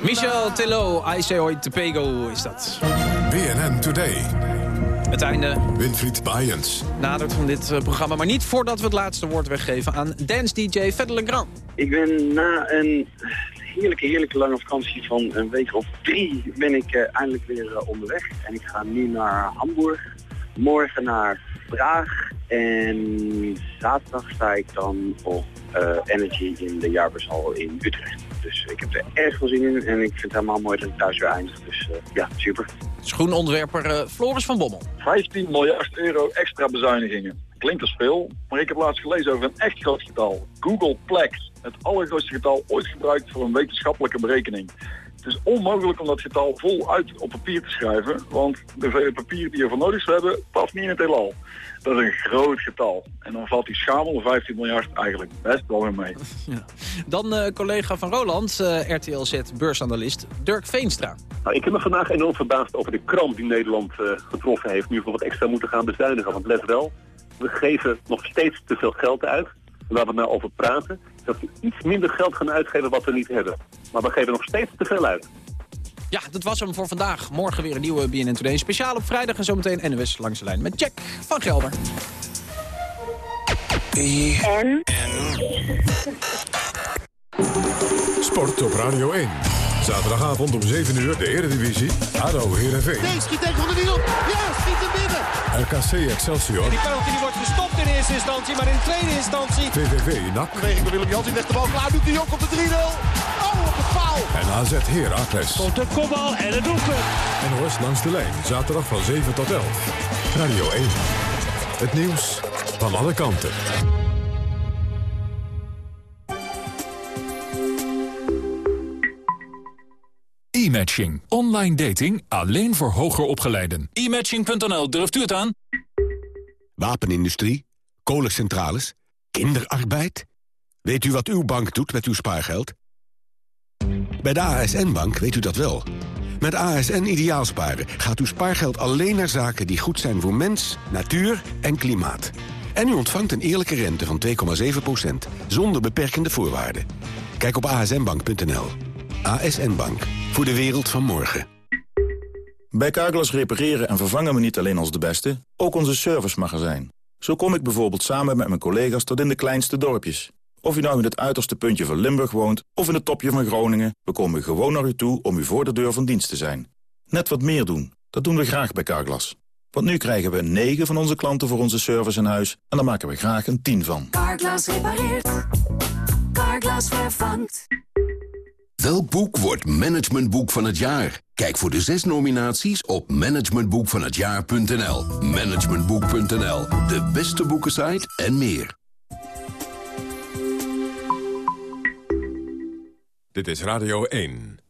Michel Tillo, I say hoi te pego is dat. BNN Today. Het einde Winfried Bajens. nadert van dit eh, programma. Maar niet voordat we het laatste woord weggeven aan dance-dj Fedde Legrand. Ik ben na een heerlijke, heerlijke lange vakantie van een week of drie ben ik eh, eindelijk weer eh, onderweg. En ik ga nu naar Hamburg, morgen naar Praag en zaterdag sta ik dan op Energy in de jaarbeurshal in Utrecht. Dus ik heb er erg veel zin in en ik vind het helemaal mooi dat ik thuis weer eindig. Dus eh, ja, super. Schoenontwerper eh, Floris van Bommel. 15 miljard euro extra bezuinigingen. Klinkt als veel, maar ik heb laatst gelezen over een echt groot getal. Google Plex, het allergrootste getal ooit gebruikt voor een wetenschappelijke berekening. Het is onmogelijk om dat getal voluit op papier te schrijven, want de vele papier die je voor nodig zou hebben, past niet in het heelal. Dat is een groot getal. En dan valt die schamel 15 miljard eigenlijk best wel weer mee. Dan eh, collega van Roland, eh, RTL-Z beursanalist Dirk Veenstra. Nou, ik heb me vandaag enorm verbaasd over de kramp die Nederland eh, getroffen heeft. Nu we wat extra moeten gaan bezuinigen. Want let wel, we geven nog steeds te veel geld uit. Waar we nou over praten, dat we iets minder geld gaan uitgeven wat we niet hebben. Maar we geven nog steeds te veel uit. Ja, dat was hem voor vandaag. Morgen weer een nieuwe BNN Today. Speciaal op vrijdag en zometeen NOS langs de lijn met Jack van Gelder. En? Sport op Radio 1. Zaterdagavond om 7 uur de Eredivisie. ADO Heerenveen. Nee, schiet tegen van de wiel. Ja, schiet hem binnen. RKC Excelsior. Die penalty die wordt gestopt in eerste instantie, maar in tweede instantie... VVV NAC. Beweging door Willem Jans, die legt de bal klaar, doet de Jong op de 3-0. Op de paal. En AZ Heracles. Komt de kopbal en het doelpunt. NOS langs de lijn. Zaterdag van 7 tot 11. Radio 1. Het nieuws van alle kanten. E-matching. Online dating alleen voor hoger opgeleiden. E-matching.nl, durft u het aan? Wapenindustrie, kolencentrales, kinderarbeid? Weet u wat uw bank doet met uw spaargeld? Bij de ASN-bank weet u dat wel. Met ASN Ideaalsparen gaat uw spaargeld alleen naar zaken die goed zijn voor mens, natuur en klimaat. En u ontvangt een eerlijke rente van 2,7%, zonder beperkende voorwaarden. Kijk op asnbank.nl. ASN Bank, voor de wereld van morgen. Bij Carglass repareren en vervangen we niet alleen als de beste, ook onze servicemagazijn. Zo kom ik bijvoorbeeld samen met mijn collega's tot in de kleinste dorpjes. Of u nou in het uiterste puntje van Limburg woont of in het topje van Groningen... we komen gewoon naar u toe om u voor de deur van dienst te zijn. Net wat meer doen, dat doen we graag bij Carglass. Want nu krijgen we 9 van onze klanten voor onze service in huis... en daar maken we graag een 10 van. Carglass repareert. Carglass vervangt. Welk boek wordt managementboek van het jaar? Kijk voor de zes nominaties op managementboekvanhetjaar.nl. Managementboek.nl, de beste boekensite en meer. Dit is Radio 1.